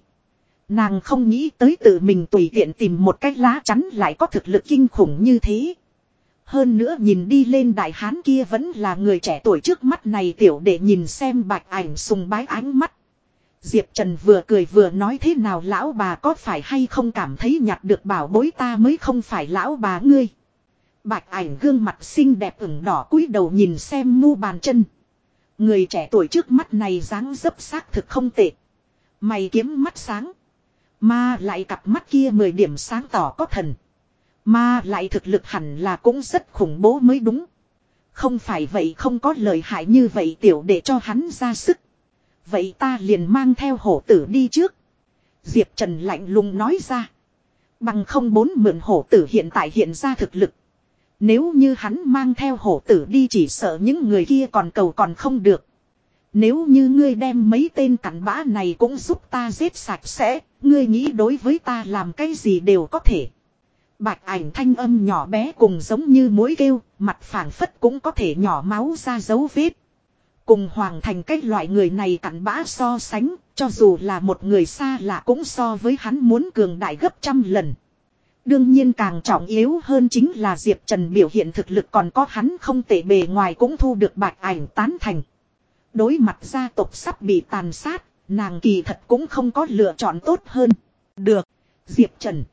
Nàng không nghĩ tới tự mình tùy tiện tìm một cái lá chắn lại có thực lực kinh khủng như thế. Hơn nữa nhìn đi lên đại hán kia vẫn là người trẻ tuổi trước mắt này tiểu để nhìn xem bạch ảnh sùng bái ánh mắt. Diệp Trần vừa cười vừa nói thế nào lão bà có phải hay không cảm thấy nhặt được bảo bối ta mới không phải lão bà ngươi. Bạch ảnh gương mặt xinh đẹp ửng đỏ cúi đầu nhìn xem mu bàn chân. Người trẻ tuổi trước mắt này dáng dấp xác thực không tệ. Mày kiếm mắt sáng. Mà lại cặp mắt kia mười điểm sáng tỏ có thần. Mà lại thực lực hẳn là cũng rất khủng bố mới đúng. Không phải vậy không có lời hại như vậy tiểu để cho hắn ra sức. Vậy ta liền mang theo hổ tử đi trước. Diệp Trần lạnh lùng nói ra. Bằng không bốn mượn hổ tử hiện tại hiện ra thực lực. Nếu như hắn mang theo hổ tử đi chỉ sợ những người kia còn cầu còn không được. Nếu như ngươi đem mấy tên cặn bã này cũng giúp ta giết sạch sẽ, ngươi nghĩ đối với ta làm cái gì đều có thể. Bạch ảnh thanh âm nhỏ bé cùng giống như mối kêu, mặt phản phất cũng có thể nhỏ máu ra dấu vết. Cùng hoàng thành cái loại người này cặn bã so sánh, cho dù là một người xa lạ cũng so với hắn muốn cường đại gấp trăm lần. Đương nhiên càng trọng yếu hơn chính là Diệp Trần biểu hiện thực lực còn có hắn không tệ bề ngoài cũng thu được bạch ảnh tán thành. Đối mặt gia tộc sắp bị tàn sát, nàng kỳ thật cũng không có lựa chọn tốt hơn. Được, Diệp Trần.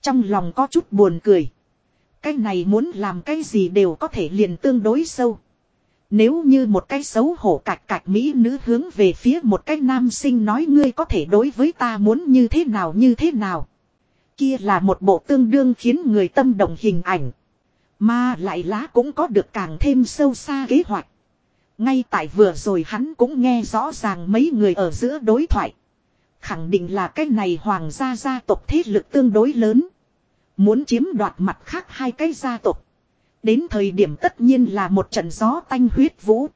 Trong lòng có chút buồn cười. Cái này muốn làm cái gì đều có thể liền tương đối sâu. Nếu như một cái xấu hổ cạch cạch mỹ nữ hướng về phía một cái nam sinh nói ngươi có thể đối với ta muốn như thế nào như thế nào. Kia là một bộ tương đương khiến người tâm động hình ảnh. Mà lại lá cũng có được càng thêm sâu xa kế hoạch. Ngay tại vừa rồi hắn cũng nghe rõ ràng mấy người ở giữa đối thoại. Khẳng định là cái này hoàng gia gia tộc thế lực tương đối lớn. Muốn chiếm đoạt mặt khác hai cái gia tộc. Đến thời điểm tất nhiên là một trận gió tanh huyết vũ.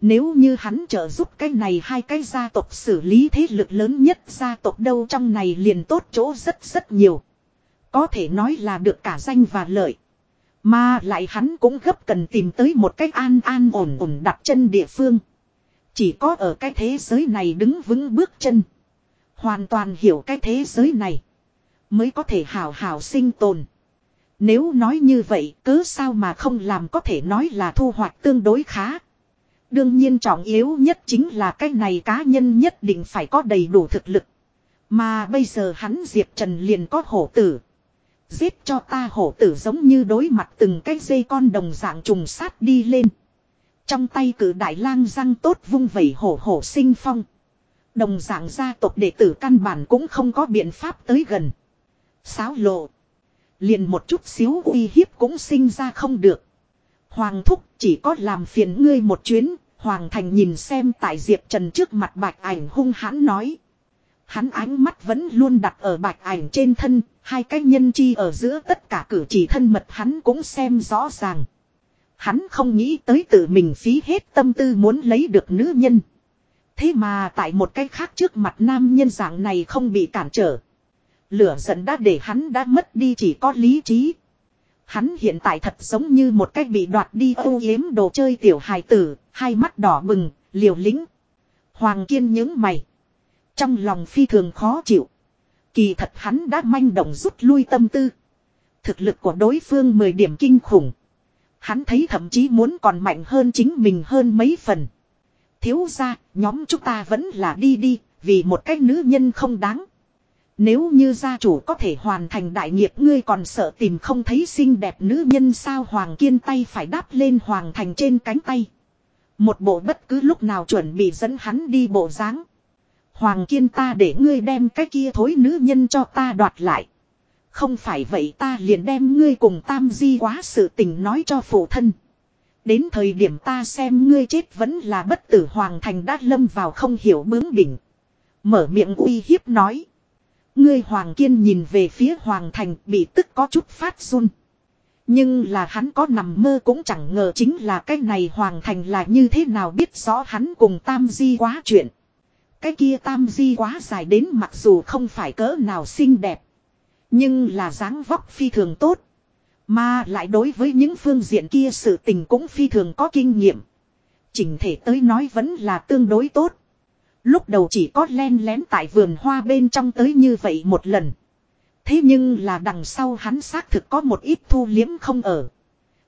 Nếu như hắn trợ giúp cái này hai cái gia tộc xử lý thế lực lớn nhất gia tộc đâu trong này liền tốt chỗ rất rất nhiều. Có thể nói là được cả danh và lợi. Mà lại hắn cũng gấp cần tìm tới một cách an an ổn ổn đặt chân địa phương. Chỉ có ở cái thế giới này đứng vững bước chân. Hoàn toàn hiểu cái thế giới này. Mới có thể hào hào sinh tồn. Nếu nói như vậy cứ sao mà không làm có thể nói là thu hoạch tương đối khá. Đương nhiên trọng yếu nhất chính là cái này cá nhân nhất định phải có đầy đủ thực lực. Mà bây giờ hắn Diệp Trần liền có hổ tử. Giết cho ta hổ tử giống như đối mặt từng cái dây con đồng dạng trùng sát đi lên. Trong tay cử đại lang răng tốt vung vẩy hổ hổ sinh phong. Đồng dạng gia tộc đệ tử căn bản cũng không có biện pháp tới gần. Sáo lộ. Liền một chút xíu uy hiếp cũng sinh ra không được. Hoàng thúc chỉ có làm phiền ngươi một chuyến, Hoàng Thành nhìn xem tại Diệp Trần trước mặt bạch ảnh hung hãn nói. Hắn ánh mắt vẫn luôn đặt ở bạch ảnh trên thân, hai cái nhân chi ở giữa tất cả cử chỉ thân mật hắn cũng xem rõ ràng. Hắn không nghĩ tới tự mình phí hết tâm tư muốn lấy được nữ nhân. Thế mà tại một cái khác trước mặt nam nhân dạng này không bị cản trở. Lửa giận đã để hắn đã mất đi chỉ có lý trí. Hắn hiện tại thật giống như một cách bị đoạt đi âu yếm đồ chơi tiểu hài tử, hai mắt đỏ bừng, liều lĩnh. Hoàng kiên nhớ mày. Trong lòng phi thường khó chịu. Kỳ thật hắn đã manh động rút lui tâm tư. Thực lực của đối phương 10 điểm kinh khủng. Hắn thấy thậm chí muốn còn mạnh hơn chính mình hơn mấy phần. Thiếu ra, nhóm chúng ta vẫn là đi đi, vì một cái nữ nhân không đáng. Nếu như gia chủ có thể hoàn thành đại nghiệp, ngươi còn sợ tìm không thấy xinh đẹp nữ nhân sao Hoàng Kiên tay phải đáp lên Hoàng Thành trên cánh tay. Một bộ bất cứ lúc nào chuẩn bị dẫn hắn đi bộ dáng Hoàng Kiên ta để ngươi đem cái kia thối nữ nhân cho ta đoạt lại. Không phải vậy ta liền đem ngươi cùng tam di quá sự tình nói cho phụ thân. Đến thời điểm ta xem ngươi chết vẫn là bất tử, Hoàng Thành đã lâm vào không hiểu bướng bỉnh. Mở miệng uy hiếp nói. Ngươi Hoàng Kiên nhìn về phía Hoàng Thành bị tức có chút phát run. Nhưng là hắn có nằm mơ cũng chẳng ngờ chính là cái này Hoàng Thành là như thế nào biết rõ hắn cùng Tam Di quá chuyện. Cái kia Tam Di quá dài đến mặc dù không phải cỡ nào xinh đẹp. Nhưng là dáng vóc phi thường tốt. Mà lại đối với những phương diện kia sự tình cũng phi thường có kinh nghiệm. Chỉnh thể tới nói vẫn là tương đối tốt. Lúc đầu chỉ có len lén tại vườn hoa bên trong tới như vậy một lần. Thế nhưng là đằng sau hắn xác thực có một ít thu liếm không ở.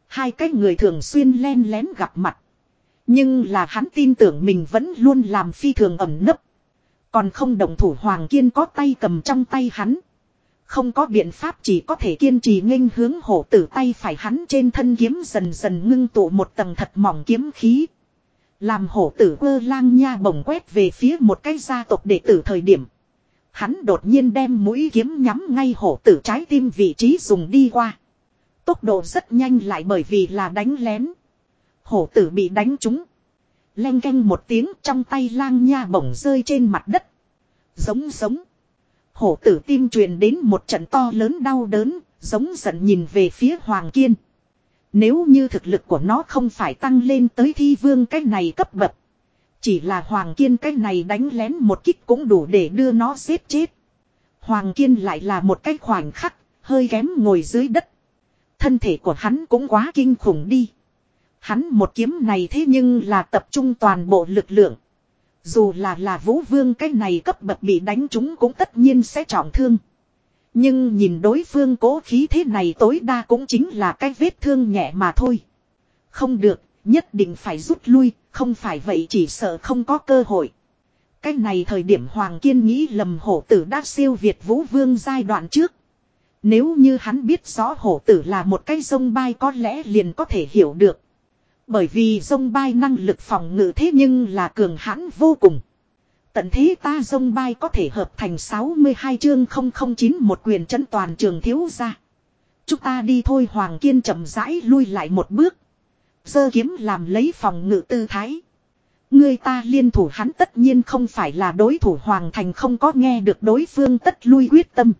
Hai cái người thường xuyên len lén gặp mặt. Nhưng là hắn tin tưởng mình vẫn luôn làm phi thường ẩm nấp. Còn không đồng thủ Hoàng Kiên có tay cầm trong tay hắn. Không có biện pháp chỉ có thể kiên trì nghênh hướng hổ tử tay phải hắn trên thân kiếm dần dần ngưng tụ một tầng thật mỏng kiếm khí. Làm hổ tử quơ lang nha bồng quét về phía một cái gia tộc đệ tử thời điểm. Hắn đột nhiên đem mũi kiếm nhắm ngay hổ tử trái tim vị trí dùng đi qua. Tốc độ rất nhanh lại bởi vì là đánh lén. Hổ tử bị đánh trúng. Len canh một tiếng trong tay lang nha bổng rơi trên mặt đất. Giống giống. Hổ tử tim truyền đến một trận to lớn đau đớn, giống giận nhìn về phía Hoàng Kiên. Nếu như thực lực của nó không phải tăng lên tới thi vương cái này cấp bậc. Chỉ là Hoàng Kiên cái này đánh lén một kích cũng đủ để đưa nó xếp chết. Hoàng Kiên lại là một cái khoảnh khắc, hơi kém ngồi dưới đất. Thân thể của hắn cũng quá kinh khủng đi. Hắn một kiếm này thế nhưng là tập trung toàn bộ lực lượng. Dù là là vũ vương cái này cấp bậc bị đánh chúng cũng tất nhiên sẽ trọng thương. Nhưng nhìn đối phương cố khí thế này tối đa cũng chính là cái vết thương nhẹ mà thôi. Không được, nhất định phải rút lui, không phải vậy chỉ sợ không có cơ hội. Cái này thời điểm Hoàng Kiên nghĩ lầm hổ tử đã siêu Việt Vũ Vương giai đoạn trước. Nếu như hắn biết rõ hổ tử là một cái sông bay có lẽ liền có thể hiểu được. Bởi vì sông bay năng lực phòng ngự thế nhưng là cường hãn vô cùng. Tận thế ta dông bay có thể hợp thành 62 chương 009 một quyền chân toàn trường thiếu ra. Chúng ta đi thôi, Hoàng Kiên chậm rãi lui lại một bước. Dơ kiếm làm lấy phòng ngự tư thái. Người ta liên thủ hắn tất nhiên không phải là đối thủ Hoàng Thành, không có nghe được đối phương tất lui quyết tâm.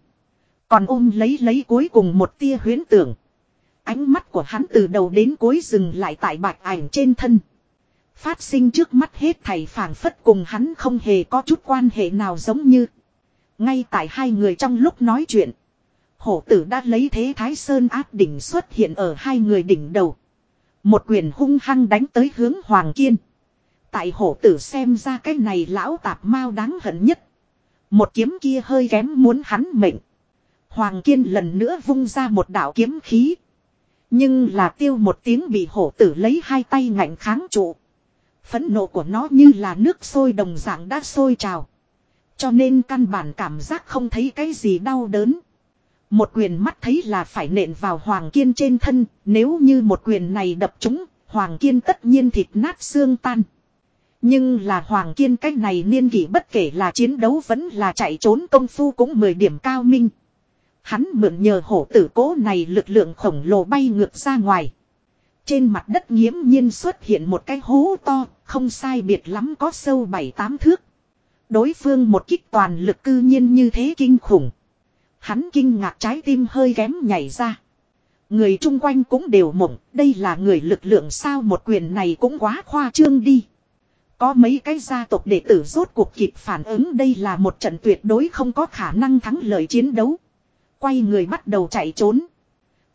Còn ôm lấy lấy cuối cùng một tia huyến tưởng. Ánh mắt của hắn từ đầu đến cuối dừng lại tại bạch ảnh trên thân. Phát sinh trước mắt hết thầy phảng phất cùng hắn không hề có chút quan hệ nào giống như. Ngay tại hai người trong lúc nói chuyện. Hổ tử đã lấy thế Thái Sơn áp đỉnh xuất hiện ở hai người đỉnh đầu. Một quyền hung hăng đánh tới hướng Hoàng Kiên. Tại hổ tử xem ra cái này lão tạp mau đáng hận nhất. Một kiếm kia hơi kém muốn hắn mệnh. Hoàng Kiên lần nữa vung ra một đạo kiếm khí. Nhưng là tiêu một tiếng bị hổ tử lấy hai tay ngạnh kháng trụ. Phẫn nộ của nó như là nước sôi đồng dạng đã sôi trào. Cho nên căn bản cảm giác không thấy cái gì đau đớn. Một quyền mắt thấy là phải nện vào Hoàng Kiên trên thân, nếu như một quyền này đập chúng, Hoàng Kiên tất nhiên thịt nát xương tan. Nhưng là Hoàng Kiên cách này niên kỷ bất kể là chiến đấu vẫn là chạy trốn công phu cũng 10 điểm cao minh. Hắn mượn nhờ hổ tử cố này lực lượng khổng lồ bay ngược ra ngoài. Trên mặt đất nghiễm nhiên xuất hiện một cái hố to, không sai biệt lắm có sâu bảy tám thước. Đối phương một kích toàn lực cư nhiên như thế kinh khủng. Hắn kinh ngạc trái tim hơi kém nhảy ra. Người chung quanh cũng đều mộng, đây là người lực lượng sao một quyền này cũng quá khoa trương đi. Có mấy cái gia tộc đệ tử rốt cuộc kịp phản ứng đây là một trận tuyệt đối không có khả năng thắng lợi chiến đấu. Quay người bắt đầu chạy trốn.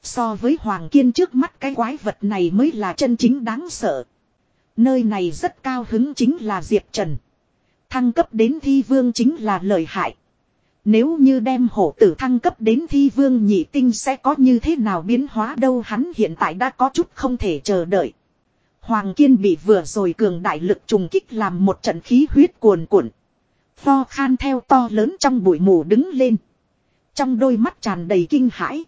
So với Hoàng Kiên trước mắt cái quái vật này mới là chân chính đáng sợ. Nơi này rất cao hứng chính là Diệp Trần. Thăng cấp đến thi vương chính là lợi hại. Nếu như đem hổ tử thăng cấp đến thi vương nhị tinh sẽ có như thế nào biến hóa đâu hắn hiện tại đã có chút không thể chờ đợi. Hoàng Kiên bị vừa rồi cường đại lực trùng kích làm một trận khí huyết cuồn cuộn. Pho khan theo to lớn trong bụi mù đứng lên. Trong đôi mắt tràn đầy kinh hãi.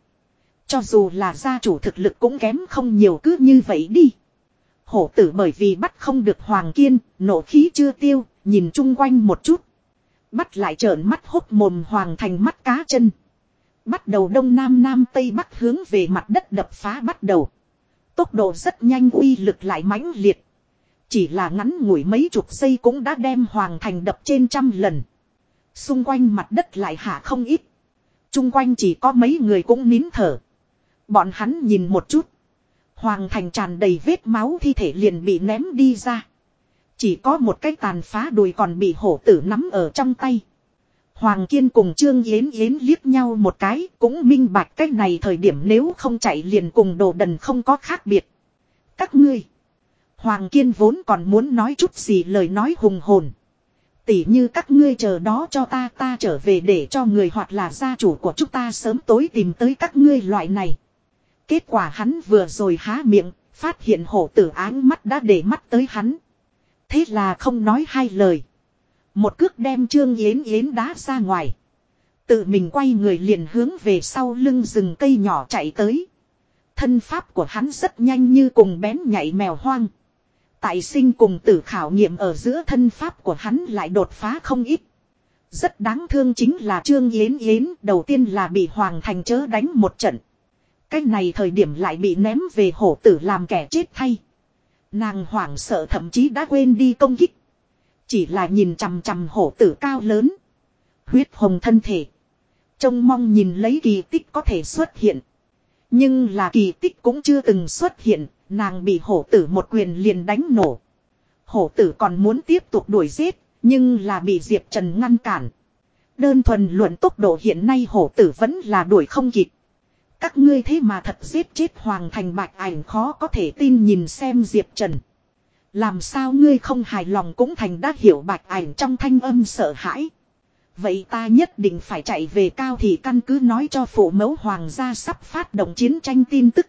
Cho dù là gia chủ thực lực cũng kém không nhiều cứ như vậy đi. Hổ tử bởi vì bắt không được Hoàng Kiên, nổ khí chưa tiêu, nhìn chung quanh một chút. Bắt lại trợn mắt hốt mồm Hoàng thành mắt cá chân. Bắt đầu đông nam nam tây bắc hướng về mặt đất đập phá bắt đầu. Tốc độ rất nhanh uy lực lại mãnh liệt. Chỉ là ngắn ngủi mấy chục giây cũng đã đem Hoàng thành đập trên trăm lần. Xung quanh mặt đất lại hạ không ít. Trung quanh chỉ có mấy người cũng nín thở. Bọn hắn nhìn một chút. Hoàng thành tràn đầy vết máu thi thể liền bị ném đi ra. Chỉ có một cái tàn phá đùi còn bị hổ tử nắm ở trong tay. Hoàng Kiên cùng Trương Yến Yến liếc nhau một cái, cũng minh bạch cách này thời điểm nếu không chạy liền cùng đồ đần không có khác biệt. Các ngươi. Hoàng Kiên vốn còn muốn nói chút gì lời nói hùng hồn. Tỉ như các ngươi chờ đó cho ta ta trở về để cho người hoặc là gia chủ của chúng ta sớm tối tìm tới các ngươi loại này. Kết quả hắn vừa rồi há miệng, phát hiện hổ tử áng mắt đã để mắt tới hắn. Thế là không nói hai lời. Một cước đem Trương Yến Yến đá ra ngoài. Tự mình quay người liền hướng về sau lưng rừng cây nhỏ chạy tới. Thân pháp của hắn rất nhanh như cùng bén nhảy mèo hoang. Tại sinh cùng tử khảo nghiệm ở giữa thân pháp của hắn lại đột phá không ít. Rất đáng thương chính là Trương Yến Yến đầu tiên là bị Hoàng Thành chớ đánh một trận. Cái này thời điểm lại bị ném về hổ tử làm kẻ chết thay. Nàng hoảng sợ thậm chí đã quên đi công kích. Chỉ là nhìn chằm chằm hổ tử cao lớn. Huyết hồng thân thể. Trông mong nhìn lấy kỳ tích có thể xuất hiện. Nhưng là kỳ tích cũng chưa từng xuất hiện, nàng bị hổ tử một quyền liền đánh nổ. Hổ tử còn muốn tiếp tục đuổi giết, nhưng là bị Diệp Trần ngăn cản. Đơn thuần luận tốc độ hiện nay hổ tử vẫn là đuổi không kịp. Các ngươi thế mà thật giết chết hoàng thành bạch ảnh khó có thể tin nhìn xem Diệp Trần. Làm sao ngươi không hài lòng cũng thành đã hiểu bạch ảnh trong thanh âm sợ hãi. Vậy ta nhất định phải chạy về cao thì căn cứ nói cho phụ mẫu hoàng gia sắp phát động chiến tranh tin tức.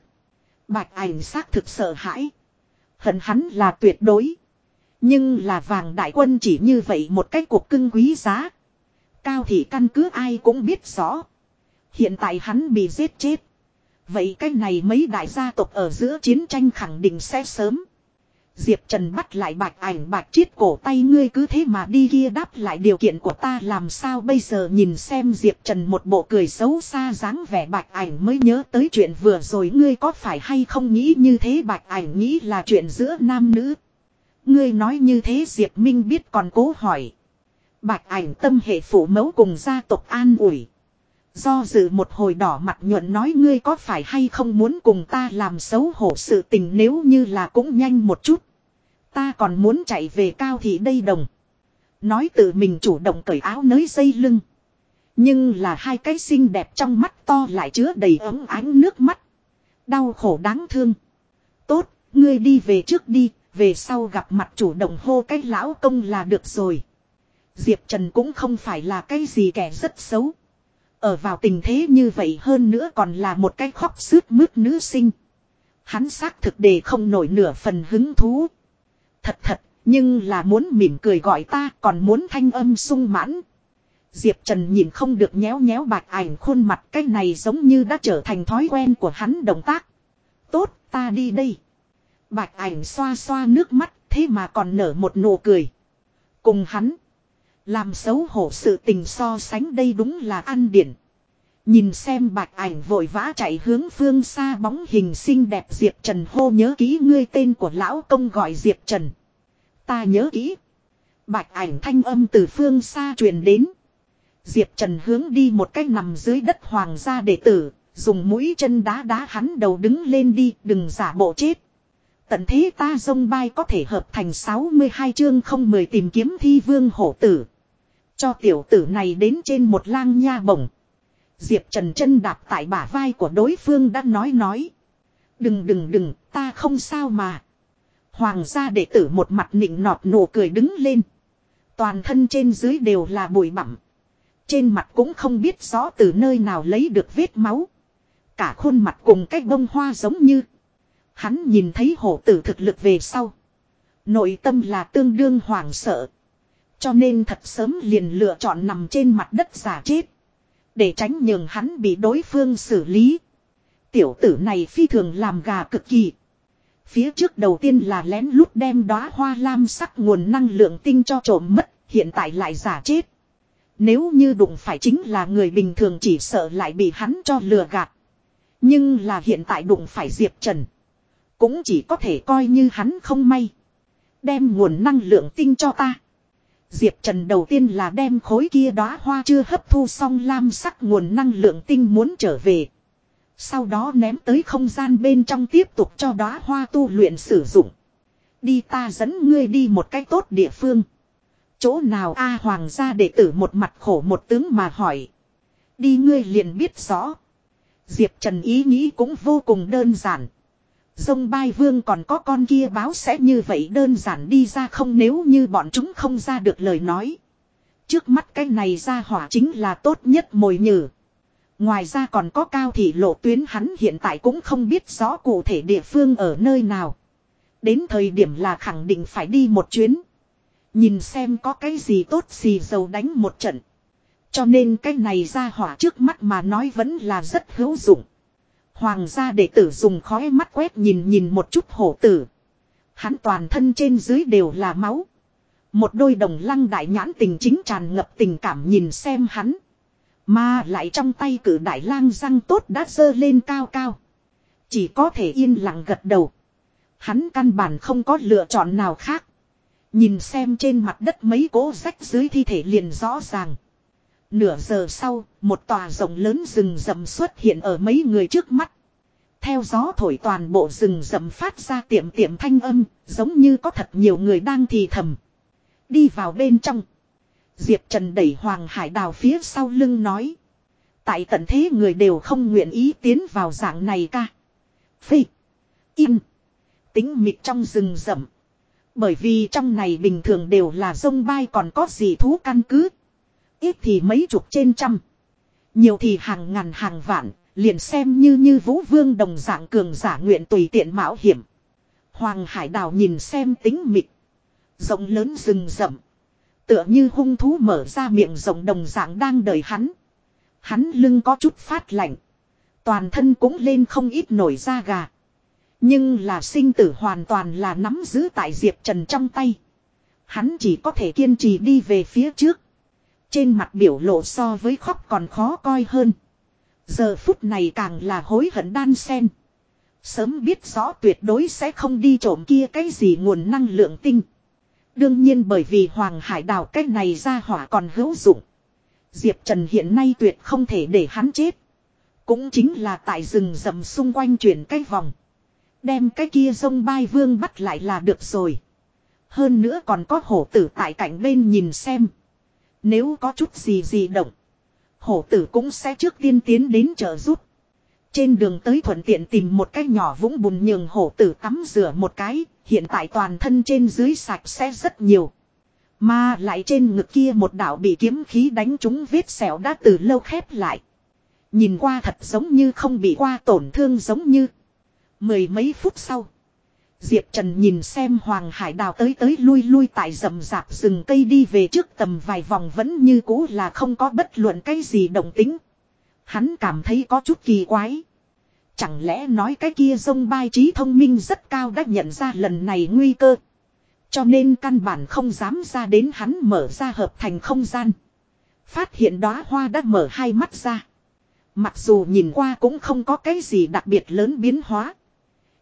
Bạch ảnh xác thực sợ hãi. Hận hắn là tuyệt đối. Nhưng là vàng đại quân chỉ như vậy một cái cuộc cưng quý giá. Cao thì căn cứ ai cũng biết rõ. Hiện tại hắn bị giết chết. Vậy cái này mấy đại gia tộc ở giữa chiến tranh khẳng định sẽ sớm. Diệp Trần bắt lại bạch ảnh bạch chiết cổ tay ngươi cứ thế mà đi kia đáp lại điều kiện của ta làm sao bây giờ nhìn xem Diệp Trần một bộ cười xấu xa dáng vẻ bạch ảnh mới nhớ tới chuyện vừa rồi ngươi có phải hay không nghĩ như thế bạch ảnh nghĩ là chuyện giữa nam nữ. Ngươi nói như thế Diệp Minh biết còn cố hỏi. Bạch ảnh tâm hệ phủ mẫu cùng gia tộc an ủi. Do dự một hồi đỏ mặt nhuận nói ngươi có phải hay không muốn cùng ta làm xấu hổ sự tình nếu như là cũng nhanh một chút. Ta còn muốn chạy về cao thị đây đồng. Nói tự mình chủ động cởi áo nới dây lưng. Nhưng là hai cái xinh đẹp trong mắt to lại chứa đầy ấm ánh nước mắt. Đau khổ đáng thương. Tốt, ngươi đi về trước đi, về sau gặp mặt chủ động hô cái lão công là được rồi. Diệp Trần cũng không phải là cái gì kẻ rất xấu. Ở vào tình thế như vậy hơn nữa còn là một cái khóc sướt mướt nữ sinh. Hắn xác thực để không nổi nửa phần hứng thú. Thật thật, nhưng là muốn mỉm cười gọi ta còn muốn thanh âm sung mãn. Diệp Trần nhìn không được nhéo nhéo bạch ảnh khuôn mặt cái này giống như đã trở thành thói quen của hắn động tác. Tốt, ta đi đây. Bạch ảnh xoa xoa nước mắt, thế mà còn nở một nụ cười. Cùng hắn. Làm xấu hổ sự tình so sánh đây đúng là ăn điển. Nhìn xem bạch ảnh vội vã chạy hướng phương xa bóng hình xinh đẹp Diệp Trần hô nhớ kỹ ngươi tên của lão công gọi Diệp Trần. Ta nhớ kỹ. Bạch ảnh thanh âm từ phương xa truyền đến. Diệp Trần hướng đi một cách nằm dưới đất hoàng gia đệ tử, dùng mũi chân đá đá hắn đầu đứng lên đi, đừng giả bộ chết. Tận thế ta dông bay có thể hợp thành 62 chương không mười tìm kiếm thi vương hổ tử. Cho tiểu tử này đến trên một lang nha bổng. Diệp Trần chân đạp tại bả vai của đối phương đã nói nói. Đừng đừng đừng, ta không sao mà. Hoàng gia đệ tử một mặt nịnh nọt nụ cười đứng lên. Toàn thân trên dưới đều là bụi bặm. Trên mặt cũng không biết rõ từ nơi nào lấy được vết máu. Cả khuôn mặt cùng cái bông hoa giống như. Hắn nhìn thấy hổ tử thực lực về sau. Nội tâm là tương đương hoảng sợ. Cho nên thật sớm liền lựa chọn nằm trên mặt đất giả chết. Để tránh nhường hắn bị đối phương xử lý. Tiểu tử này phi thường làm gà cực kỳ. Phía trước đầu tiên là lén lút đem đóa hoa lam sắc nguồn năng lượng tinh cho trộm mất, hiện tại lại giả chết. Nếu như đụng phải chính là người bình thường chỉ sợ lại bị hắn cho lừa gạt. Nhưng là hiện tại đụng phải Diệp Trần. Cũng chỉ có thể coi như hắn không may. Đem nguồn năng lượng tinh cho ta. Diệp Trần đầu tiên là đem khối kia đóa hoa chưa hấp thu xong lam sắc nguồn năng lượng tinh muốn trở về. Sau đó ném tới không gian bên trong tiếp tục cho đóa hoa tu luyện sử dụng. Đi ta dẫn ngươi đi một cách tốt địa phương. Chỗ nào A hoàng gia đệ tử một mặt khổ một tướng mà hỏi. Đi ngươi liền biết rõ. Diệp Trần ý nghĩ cũng vô cùng đơn giản. Dông bai vương còn có con kia báo sẽ như vậy đơn giản đi ra không nếu như bọn chúng không ra được lời nói. Trước mắt cái này ra hỏa chính là tốt nhất mồi nhử. Ngoài ra còn có cao thị lộ tuyến hắn hiện tại cũng không biết rõ cụ thể địa phương ở nơi nào. Đến thời điểm là khẳng định phải đi một chuyến. Nhìn xem có cái gì tốt gì dầu đánh một trận. Cho nên cái này ra hỏa trước mắt mà nói vẫn là rất hữu dụng. Hoàng gia đệ tử dùng khói mắt quét nhìn nhìn một chút hổ tử. Hắn toàn thân trên dưới đều là máu. Một đôi đồng lăng đại nhãn tình chính tràn ngập tình cảm nhìn xem hắn. Mà lại trong tay cử đại lang răng tốt đã dơ lên cao cao. Chỉ có thể yên lặng gật đầu. Hắn căn bản không có lựa chọn nào khác. Nhìn xem trên mặt đất mấy cỗ rách dưới thi thể liền rõ ràng. Nửa giờ sau, một tòa rộng lớn rừng rậm xuất hiện ở mấy người trước mắt. Theo gió thổi toàn bộ rừng rậm phát ra tiệm tiệm thanh âm, giống như có thật nhiều người đang thì thầm. Đi vào bên trong. Diệp Trần đẩy Hoàng Hải Đào phía sau lưng nói. Tại tận thế người đều không nguyện ý tiến vào dạng này ca. Phi. Im. Tính mịt trong rừng rậm. Bởi vì trong này bình thường đều là sông bay còn có gì thú căn cứ. Ít thì mấy chục trên trăm. Nhiều thì hàng ngàn hàng vạn, liền xem như như vũ vương đồng dạng cường giả nguyện tùy tiện mạo hiểm. Hoàng hải đào nhìn xem tính mịch, Rộng lớn rừng rậm. Tựa như hung thú mở ra miệng rộng đồng dạng đang đợi hắn. Hắn lưng có chút phát lạnh. Toàn thân cũng lên không ít nổi da gà. Nhưng là sinh tử hoàn toàn là nắm giữ tại Diệp Trần trong tay. Hắn chỉ có thể kiên trì đi về phía trước. Trên mặt biểu lộ so với khóc còn khó coi hơn. Giờ phút này càng là hối hận đan sen. Sớm biết rõ tuyệt đối sẽ không đi trộm kia cái gì nguồn năng lượng tinh. Đương nhiên bởi vì Hoàng Hải đào cái này ra hỏa còn hữu dụng. Diệp Trần hiện nay tuyệt không thể để hắn chết. Cũng chính là tại rừng rậm xung quanh chuyển cái vòng. Đem cái kia sông bay vương bắt lại là được rồi. Hơn nữa còn có hổ tử tại cạnh bên nhìn xem. Nếu có chút gì gì động. Hổ tử cũng sẽ trước tiên tiến đến trợ giúp. Trên đường tới thuận tiện tìm một cái nhỏ vũng bùn nhường hổ tử tắm rửa một cái. Hiện tại toàn thân trên dưới sạch sẽ rất nhiều. Mà lại trên ngực kia một đạo bị kiếm khí đánh trúng vết sẹo đã từ lâu khép lại. Nhìn qua thật giống như không bị qua tổn thương giống như. Mười mấy phút sau. Diệp Trần nhìn xem Hoàng Hải Đào tới tới lui lui tại rầm rạp rừng cây đi về trước tầm vài vòng vẫn như cũ là không có bất luận cái gì động tính. Hắn cảm thấy có chút kỳ quái. Chẳng lẽ nói cái kia sông bai trí thông minh rất cao đã nhận ra lần này nguy cơ. Cho nên căn bản không dám ra đến hắn mở ra hợp thành không gian. Phát hiện đóa hoa đã mở hai mắt ra. Mặc dù nhìn qua cũng không có cái gì đặc biệt lớn biến hóa.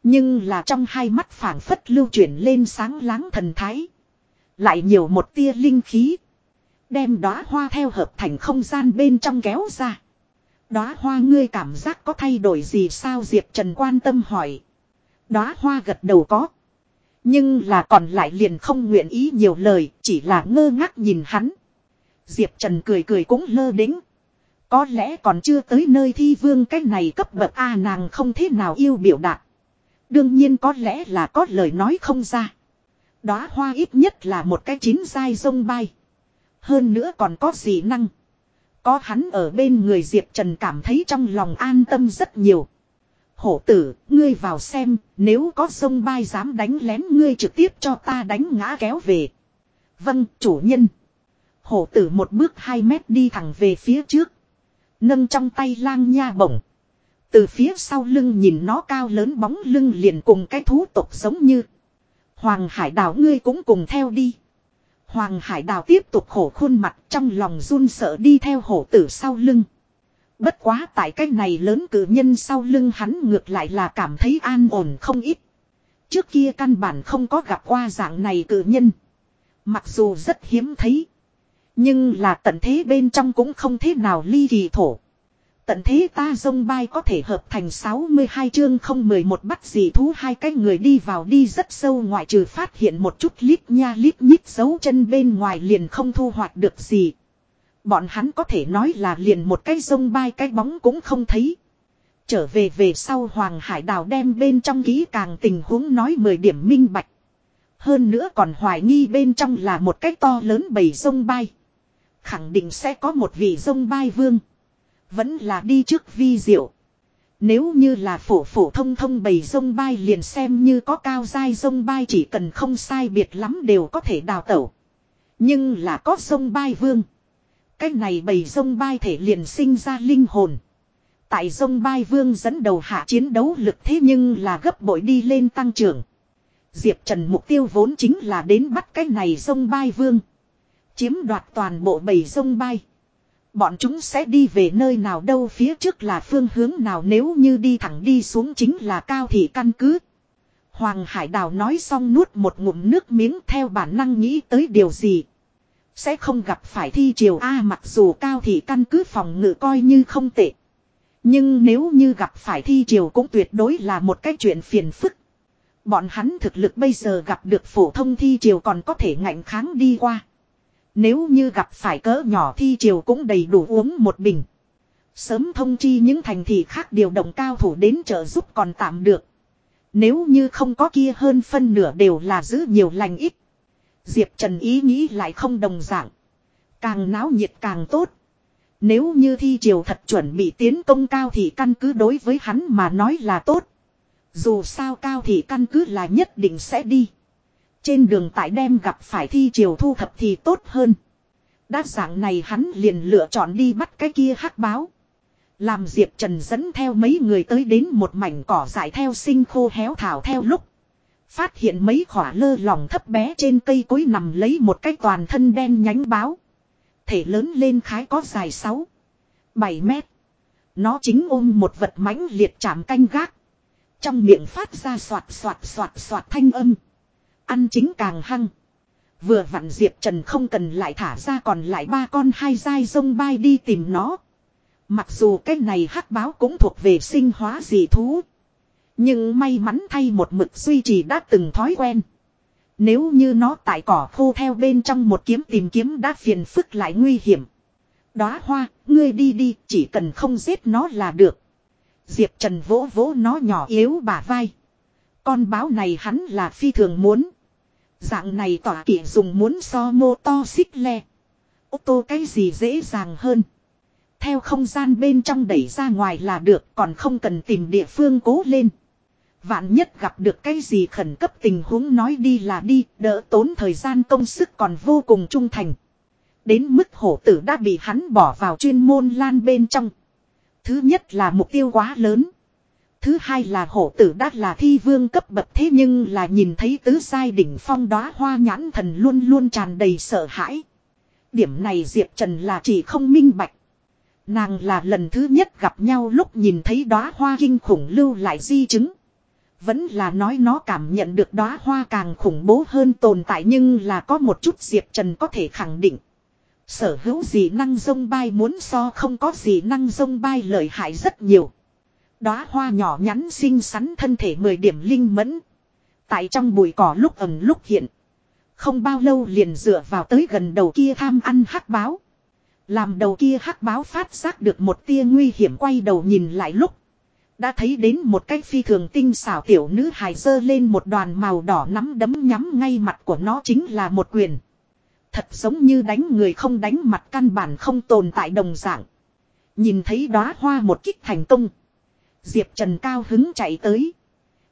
Nhưng là trong hai mắt phảng phất lưu chuyển lên sáng láng thần thái. Lại nhiều một tia linh khí. Đem đóa hoa theo hợp thành không gian bên trong kéo ra. Đóa hoa ngươi cảm giác có thay đổi gì sao Diệp Trần quan tâm hỏi. Đóa hoa gật đầu có. Nhưng là còn lại liền không nguyện ý nhiều lời, chỉ là ngơ ngác nhìn hắn. Diệp Trần cười cười cũng lơ đính. Có lẽ còn chưa tới nơi thi vương cái này cấp bậc A nàng không thế nào yêu biểu đạt. Đương nhiên có lẽ là có lời nói không ra. Đóa hoa ít nhất là một cái chín dai sông bay. Hơn nữa còn có gì năng. Có hắn ở bên người Diệp Trần cảm thấy trong lòng an tâm rất nhiều. Hổ tử, ngươi vào xem, nếu có sông bay dám đánh lén ngươi trực tiếp cho ta đánh ngã kéo về. Vâng, chủ nhân. Hổ tử một bước hai mét đi thẳng về phía trước. Nâng trong tay lang nha bổng. Từ phía sau lưng nhìn nó cao lớn bóng lưng liền cùng cái thú tộc giống như. Hoàng hải đào ngươi cũng cùng theo đi. Hoàng hải đào tiếp tục khổ khuôn mặt trong lòng run sợ đi theo hổ tử sau lưng. Bất quá tại cái này lớn cử nhân sau lưng hắn ngược lại là cảm thấy an ổn không ít. Trước kia căn bản không có gặp qua dạng này cử nhân. Mặc dù rất hiếm thấy. Nhưng là tận thế bên trong cũng không thế nào ly kỳ thổ. Tận thế ta dông bay có thể hợp thành 62 chương không 11 bắt gì thú hai cái người đi vào đi rất sâu ngoại trừ phát hiện một chút lít nha lít nhít dấu chân bên ngoài liền không thu hoạch được gì. Bọn hắn có thể nói là liền một cái dông bay cái bóng cũng không thấy. Trở về về sau Hoàng Hải Đào đem bên trong ký càng tình huống nói 10 điểm minh bạch. Hơn nữa còn hoài nghi bên trong là một cái to lớn bầy dông bay. Khẳng định sẽ có một vị dông bay vương. Vẫn là đi trước vi diệu. Nếu như là phổ phổ thông thông bầy sông bay liền xem như có cao dai sông bay chỉ cần không sai biệt lắm đều có thể đào tẩu. Nhưng là có sông bay vương. Cái này bầy sông bay thể liền sinh ra linh hồn. Tại sông bay vương dẫn đầu hạ chiến đấu lực thế nhưng là gấp bội đi lên tăng trưởng. Diệp Trần mục tiêu vốn chính là đến bắt cái này sông bay vương. Chiếm đoạt toàn bộ bầy sông bay. Bọn chúng sẽ đi về nơi nào đâu, phía trước là phương hướng nào nếu như đi thẳng đi xuống chính là cao thị căn cứ. Hoàng Hải Đào nói xong nuốt một ngụm nước miếng theo bản năng nghĩ tới điều gì. Sẽ không gặp phải thi triều A mặc dù cao thị căn cứ phòng ngự coi như không tệ. Nhưng nếu như gặp phải thi triều cũng tuyệt đối là một cái chuyện phiền phức. Bọn hắn thực lực bây giờ gặp được phổ thông thi triều còn có thể ngạnh kháng đi qua. Nếu như gặp phải cỡ nhỏ thi triều cũng đầy đủ uống một bình. Sớm thông chi những thành thị khác điều động cao thủ đến trợ giúp còn tạm được. Nếu như không có kia hơn phân nửa đều là giữ nhiều lành ít. Diệp Trần ý nghĩ lại không đồng dạng. Càng náo nhiệt càng tốt. Nếu như thi triều thật chuẩn bị tiến công cao thì căn cứ đối với hắn mà nói là tốt. Dù sao cao thì căn cứ là nhất định sẽ đi. Trên đường tại đem gặp phải thi triều thu thập thì tốt hơn. Đa dạng này hắn liền lựa chọn đi bắt cái kia hắc báo. Làm Diệp Trần dẫn theo mấy người tới đến một mảnh cỏ dại theo sinh khô héo thảo theo lúc. Phát hiện mấy khỏa lơ lỏng thấp bé trên cây cối nằm lấy một cái toàn thân đen nhánh báo. Thể lớn lên khái có dài 6, 7 mét. Nó chính ôm một vật mãnh liệt chạm canh gác. Trong miệng phát ra soạt soạt soạt soạt thanh âm. Ăn chính càng hăng. Vừa vặn Diệp Trần không cần lại thả ra còn lại ba con hai dai sông bay đi tìm nó. Mặc dù cái này hắc báo cũng thuộc về sinh hóa dị thú. Nhưng may mắn thay một mực duy trì đã từng thói quen. Nếu như nó tại cỏ khô theo bên trong một kiếm tìm kiếm đã phiền phức lại nguy hiểm. Đóa hoa, ngươi đi đi, chỉ cần không giết nó là được. Diệp Trần vỗ vỗ nó nhỏ yếu bả vai. Con báo này hắn là phi thường muốn. Dạng này tỏa kỷ dùng muốn so mô to xích le. Ô tô cái gì dễ dàng hơn. Theo không gian bên trong đẩy ra ngoài là được còn không cần tìm địa phương cố lên. Vạn nhất gặp được cái gì khẩn cấp tình huống nói đi là đi, đỡ tốn thời gian công sức còn vô cùng trung thành. Đến mức hổ tử đã bị hắn bỏ vào chuyên môn lan bên trong. Thứ nhất là mục tiêu quá lớn. Thứ hai là hổ tử đã là thi vương cấp bậc thế nhưng là nhìn thấy tứ sai đỉnh phong đóa hoa nhãn thần luôn luôn tràn đầy sợ hãi. Điểm này Diệp Trần là chỉ không minh bạch. Nàng là lần thứ nhất gặp nhau lúc nhìn thấy đóa hoa kinh khủng lưu lại di chứng. Vẫn là nói nó cảm nhận được đóa hoa càng khủng bố hơn tồn tại nhưng là có một chút Diệp Trần có thể khẳng định. Sở hữu gì năng sông bay muốn so không có gì năng sông bay lợi hại rất nhiều. Đóa hoa nhỏ nhắn xinh xắn thân thể 10 điểm linh mẫn. Tại trong bụi cỏ lúc ẩn lúc hiện. Không bao lâu liền dựa vào tới gần đầu kia tham ăn hắc báo. Làm đầu kia hắc báo phát giác được một tia nguy hiểm quay đầu nhìn lại lúc. Đã thấy đến một cái phi thường tinh xảo tiểu nữ hài dơ lên một đoàn màu đỏ nắm đấm nhắm ngay mặt của nó chính là một quyền. Thật giống như đánh người không đánh mặt căn bản không tồn tại đồng dạng. Nhìn thấy đóa hoa một kích thành công. Diệp Trần cao hứng chạy tới.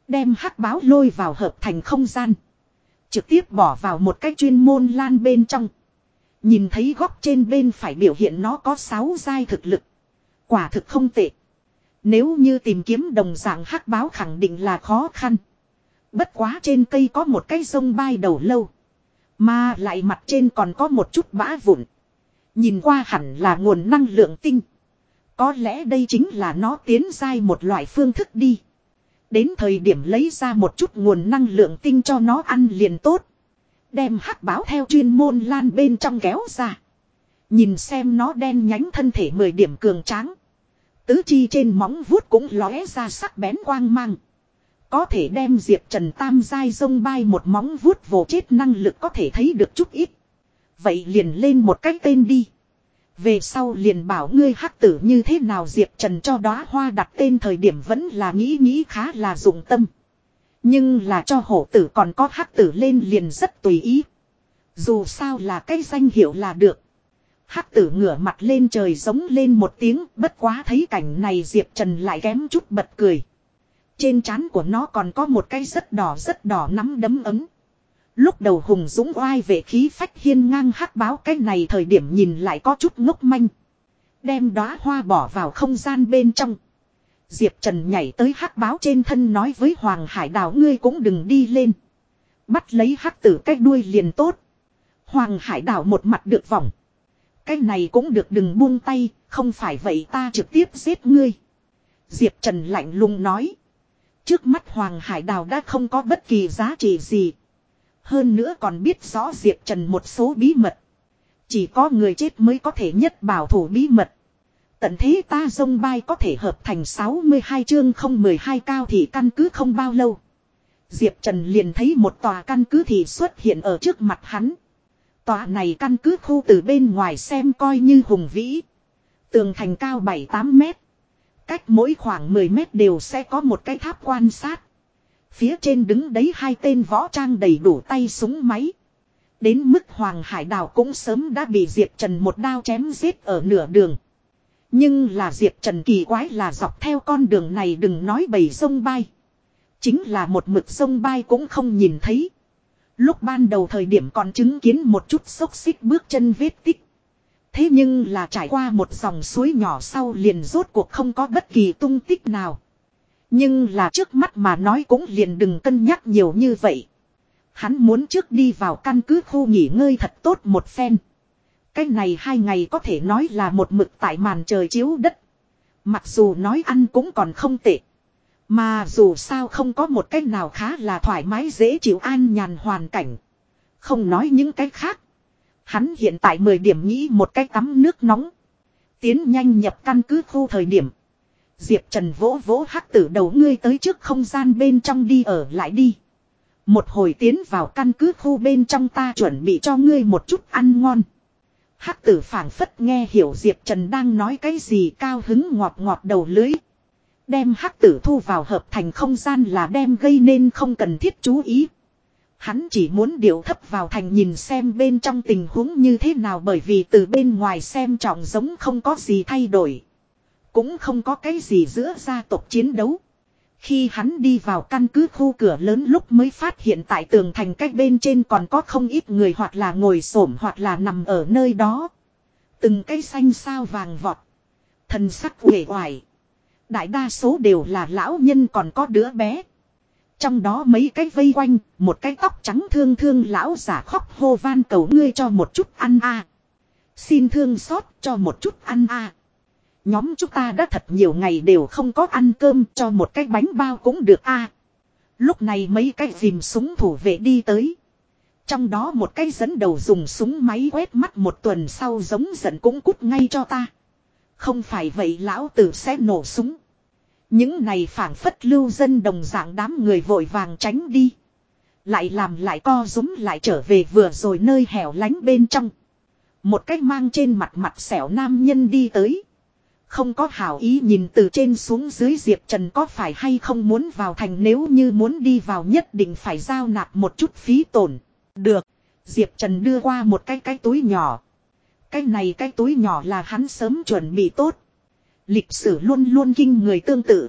Đem hắc báo lôi vào hợp thành không gian. Trực tiếp bỏ vào một cái chuyên môn lan bên trong. Nhìn thấy góc trên bên phải biểu hiện nó có 6 giai thực lực. Quả thực không tệ. Nếu như tìm kiếm đồng dạng hắc báo khẳng định là khó khăn. Bất quá trên cây có một cái sông bay đầu lâu. Mà lại mặt trên còn có một chút bã vụn. Nhìn qua hẳn là nguồn năng lượng tinh. Có lẽ đây chính là nó tiến giai một loại phương thức đi. Đến thời điểm lấy ra một chút nguồn năng lượng tinh cho nó ăn liền tốt. Đem hắc báo theo chuyên môn lan bên trong kéo ra. Nhìn xem nó đen nhánh thân thể 10 điểm cường tráng. Tứ chi trên móng vuốt cũng lóe ra sắc bén quang mang. Có thể đem Diệp Trần Tam giai dông bay một móng vuốt vồ chết năng lực có thể thấy được chút ít. Vậy liền lên một cách tên đi. Về sau liền bảo ngươi hắc tử như thế nào Diệp Trần cho đóa hoa đặt tên thời điểm vẫn là nghĩ nghĩ khá là dụng tâm. Nhưng là cho hổ tử còn có hắc tử lên liền rất tùy ý. Dù sao là cái danh hiệu là được. Hắc tử ngửa mặt lên trời giống lên một tiếng, bất quá thấy cảnh này Diệp Trần lại kém chút bật cười. Trên trán của nó còn có một cái rất đỏ rất đỏ nắm đấm ấm. Lúc đầu hùng dũng oai về khí phách hiên ngang hắc báo cái này thời điểm nhìn lại có chút ngốc manh. Đem đóa hoa bỏ vào không gian bên trong. Diệp Trần nhảy tới hắc báo trên thân nói với Hoàng Hải Đào ngươi cũng đừng đi lên. Bắt lấy hắc tử cái đuôi liền tốt. Hoàng Hải Đào một mặt được vòng. Cái này cũng được đừng buông tay, không phải vậy ta trực tiếp giết ngươi. Diệp Trần lạnh lùng nói. Trước mắt Hoàng Hải Đào đã không có bất kỳ giá trị gì. Hơn nữa còn biết rõ Diệp Trần một số bí mật. Chỉ có người chết mới có thể nhất bảo thủ bí mật. Tận thế ta dông bay có thể hợp thành 62 chương không 12 cao thì căn cứ không bao lâu. Diệp Trần liền thấy một tòa căn cứ thì xuất hiện ở trước mặt hắn. Tòa này căn cứ khu từ bên ngoài xem coi như hùng vĩ. Tường thành cao 7-8 mét. Cách mỗi khoảng 10 mét đều sẽ có một cái tháp quan sát. Phía trên đứng đấy hai tên võ trang đầy đủ tay súng máy. Đến mức Hoàng Hải Đào cũng sớm đã bị Diệp Trần một đao chém giết ở nửa đường. Nhưng là Diệp Trần kỳ quái là dọc theo con đường này đừng nói bầy sông bay. Chính là một mực sông bay cũng không nhìn thấy. Lúc ban đầu thời điểm còn chứng kiến một chút xốc xích bước chân vết tích. Thế nhưng là trải qua một dòng suối nhỏ sau liền rốt cuộc không có bất kỳ tung tích nào. Nhưng là trước mắt mà nói cũng liền đừng cân nhắc nhiều như vậy. Hắn muốn trước đi vào căn cứ khu nghỉ ngơi thật tốt một phen. Cái này hai ngày có thể nói là một mực tại màn trời chiếu đất. Mặc dù nói ăn cũng còn không tệ. Mà dù sao không có một cách nào khá là thoải mái dễ chịu an nhàn hoàn cảnh. Không nói những cái khác. Hắn hiện tại 10 điểm nghĩ một cái tắm nước nóng. Tiến nhanh nhập căn cứ khu thời điểm. Diệp Trần vỗ vỗ hắc tử đầu ngươi tới trước không gian bên trong đi ở lại đi. Một hồi tiến vào căn cứ khu bên trong ta chuẩn bị cho ngươi một chút ăn ngon. Hắc tử phảng phất nghe hiểu Diệp Trần đang nói cái gì cao hứng ngọt ngọt đầu lưới. Đem hắc tử thu vào hợp thành không gian là đem gây nên không cần thiết chú ý. Hắn chỉ muốn điều thấp vào thành nhìn xem bên trong tình huống như thế nào bởi vì từ bên ngoài xem trọng giống không có gì thay đổi. Cũng không có cái gì giữa gia tộc chiến đấu. Khi hắn đi vào căn cứ khu cửa lớn lúc mới phát hiện tại tường thành cách bên trên còn có không ít người hoặc là ngồi xổm hoặc là nằm ở nơi đó. Từng cây xanh sao vàng vọt. Thần sắc uể oải. Đại đa số đều là lão nhân còn có đứa bé. Trong đó mấy cái vây quanh, một cái tóc trắng thương thương lão giả khóc hô van cầu ngươi cho một chút ăn a Xin thương xót cho một chút ăn a Nhóm chúng ta đã thật nhiều ngày đều không có ăn cơm cho một cái bánh bao cũng được a. lúc này mấy cái dìm súng thủ vệ đi tới. Trong đó một cái dẫn đầu dùng súng máy quét mắt một tuần sau giống giận cũng cút ngay cho ta. Không phải vậy lão tử sẽ nổ súng. Những này phảng phất lưu dân đồng dạng đám người vội vàng tránh đi. Lại làm lại co rúm lại trở về vừa rồi nơi hẻo lánh bên trong. Một cách mang trên mặt mặt xẻo nam nhân đi tới. Không có hảo ý nhìn từ trên xuống dưới Diệp Trần có phải hay không muốn vào thành nếu như muốn đi vào nhất định phải giao nạp một chút phí tổn. Được. Diệp Trần đưa qua một cái cái túi nhỏ. Cái này cái túi nhỏ là hắn sớm chuẩn bị tốt. Lịch sử luôn luôn kinh người tương tự.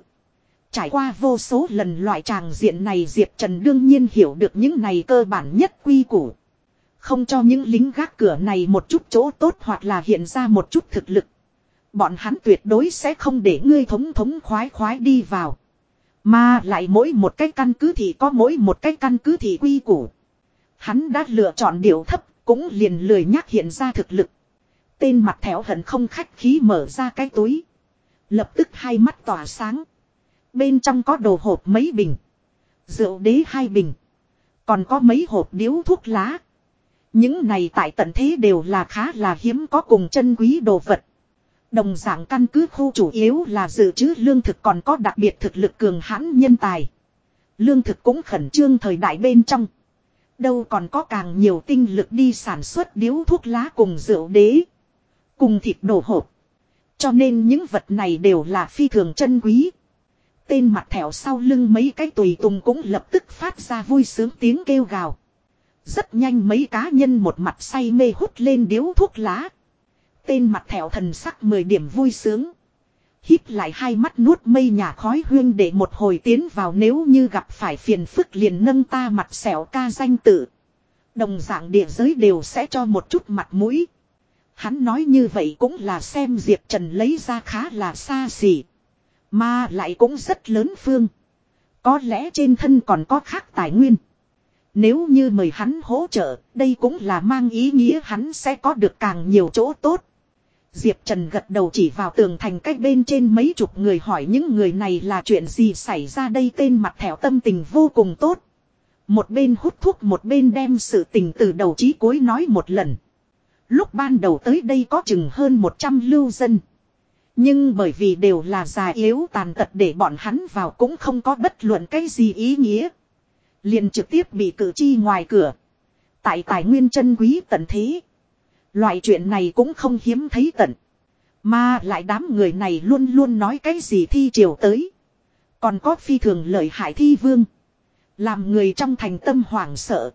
Trải qua vô số lần loại tràng diện này Diệp Trần đương nhiên hiểu được những này cơ bản nhất quy củ. Không cho những lính gác cửa này một chút chỗ tốt hoặc là hiện ra một chút thực lực. Bọn hắn tuyệt đối sẽ không để ngươi thống thống khoái khoái đi vào. Mà lại mỗi một cái căn cứ thì có mỗi một cái căn cứ thì quy củ. Hắn đã lựa chọn điều thấp, cũng liền lười nhắc hiện ra thực lực. Tên mặt thẻo hận không khách khí mở ra cái túi. Lập tức hai mắt tỏa sáng. Bên trong có đồ hộp mấy bình. Rượu đế hai bình. Còn có mấy hộp điếu thuốc lá. Những này tại tận thế đều là khá là hiếm có cùng chân quý đồ vật. Đồng dạng căn cứ khu chủ yếu là dự trữ lương thực còn có đặc biệt thực lực cường hãn nhân tài. Lương thực cũng khẩn trương thời đại bên trong. Đâu còn có càng nhiều tinh lực đi sản xuất điếu thuốc lá cùng rượu đế. Cùng thịt đồ hộp. Cho nên những vật này đều là phi thường chân quý. Tên mặt thẻo sau lưng mấy cái tùy tùng cũng lập tức phát ra vui sướng tiếng kêu gào. Rất nhanh mấy cá nhân một mặt say mê hút lên điếu thuốc lá. Tên mặt thẻo thần sắc 10 điểm vui sướng. Hít lại hai mắt nuốt mây nhà khói huyên để một hồi tiến vào nếu như gặp phải phiền phức liền nâng ta mặt xẻo ca danh tự. Đồng dạng địa giới đều sẽ cho một chút mặt mũi. Hắn nói như vậy cũng là xem Diệp Trần lấy ra khá là xa xỉ. Mà lại cũng rất lớn phương. Có lẽ trên thân còn có khác tài nguyên. Nếu như mời hắn hỗ trợ, đây cũng là mang ý nghĩa hắn sẽ có được càng nhiều chỗ tốt. Diệp Trần gật đầu chỉ vào tường thành cách bên trên mấy chục người hỏi những người này là chuyện gì xảy ra đây tên mặt thẻo tâm tình vô cùng tốt. Một bên hút thuốc một bên đem sự tình từ đầu chí cuối nói một lần. Lúc ban đầu tới đây có chừng hơn 100 lưu dân. Nhưng bởi vì đều là già yếu tàn tật để bọn hắn vào cũng không có bất luận cái gì ý nghĩa. Liền trực tiếp bị cử chi ngoài cửa. Tại tài nguyên chân quý tận thế. Loại chuyện này cũng không hiếm thấy tận. Mà lại đám người này luôn luôn nói cái gì thi triều tới. Còn có phi thường lợi hại thi vương. Làm người trong thành tâm hoảng sợ.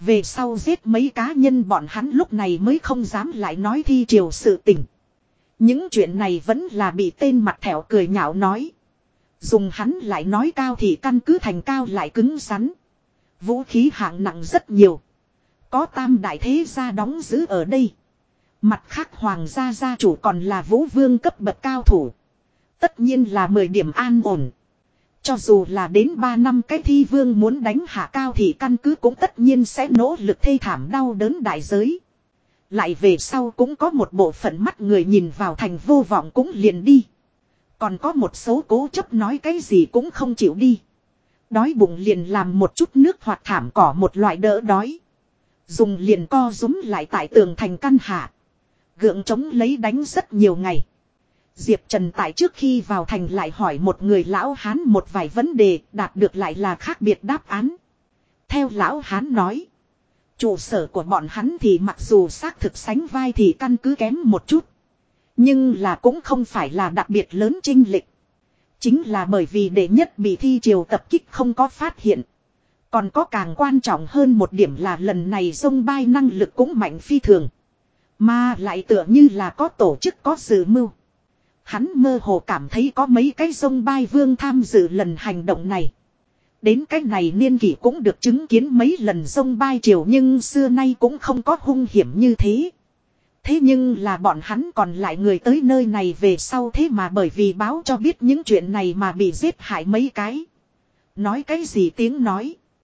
Về sau giết mấy cá nhân bọn hắn lúc này mới không dám lại nói thi triều sự tình. Những chuyện này vẫn là bị tên mặt thẻo cười nhạo nói. Dùng hắn lại nói cao thì căn cứ thành cao lại cứng rắn. Vũ khí hạng nặng rất nhiều. Có tam đại thế gia đóng giữ ở đây. Mặt khác hoàng gia gia chủ còn là vũ vương cấp bậc cao thủ. Tất nhiên là 10 điểm an ổn. Cho dù là đến 3 năm cái thi vương muốn đánh hạ cao thì căn cứ cũng tất nhiên sẽ nỗ lực thê thảm đau đớn đại giới. Lại về sau cũng có một bộ phận mắt người nhìn vào thành vô vọng cũng liền đi. Còn có một số cố chấp nói cái gì cũng không chịu đi. Đói bụng liền làm một chút nước hoặc thảm cỏ một loại đỡ đói. Dùng liền co rúm lại tại tường thành căn hạ. Gượng chống lấy đánh rất nhiều ngày. Diệp Trần tại trước khi vào thành lại hỏi một người lão hán một vài vấn đề, đạt được lại là khác biệt đáp án. Theo lão hán nói. Trụ sở của bọn hắn thì mặc dù xác thực sánh vai thì căn cứ kém một chút. Nhưng là cũng không phải là đặc biệt lớn trinh lịch. Chính là bởi vì đệ nhất bị thi triều tập kích không có phát hiện. Còn có càng quan trọng hơn một điểm là lần này sông bay năng lực cũng mạnh phi thường. Mà lại tựa như là có tổ chức có sự mưu. Hắn mơ hồ cảm thấy có mấy cái sông bay vương tham dự lần hành động này. Đến cái này niên kỷ cũng được chứng kiến mấy lần sông bay triều nhưng xưa nay cũng không có hung hiểm như thế. Thế nhưng là bọn hắn còn lại người tới nơi này về sau thế mà bởi vì báo cho biết những chuyện này mà bị giết hại mấy cái. Nói cái gì tiếng nói.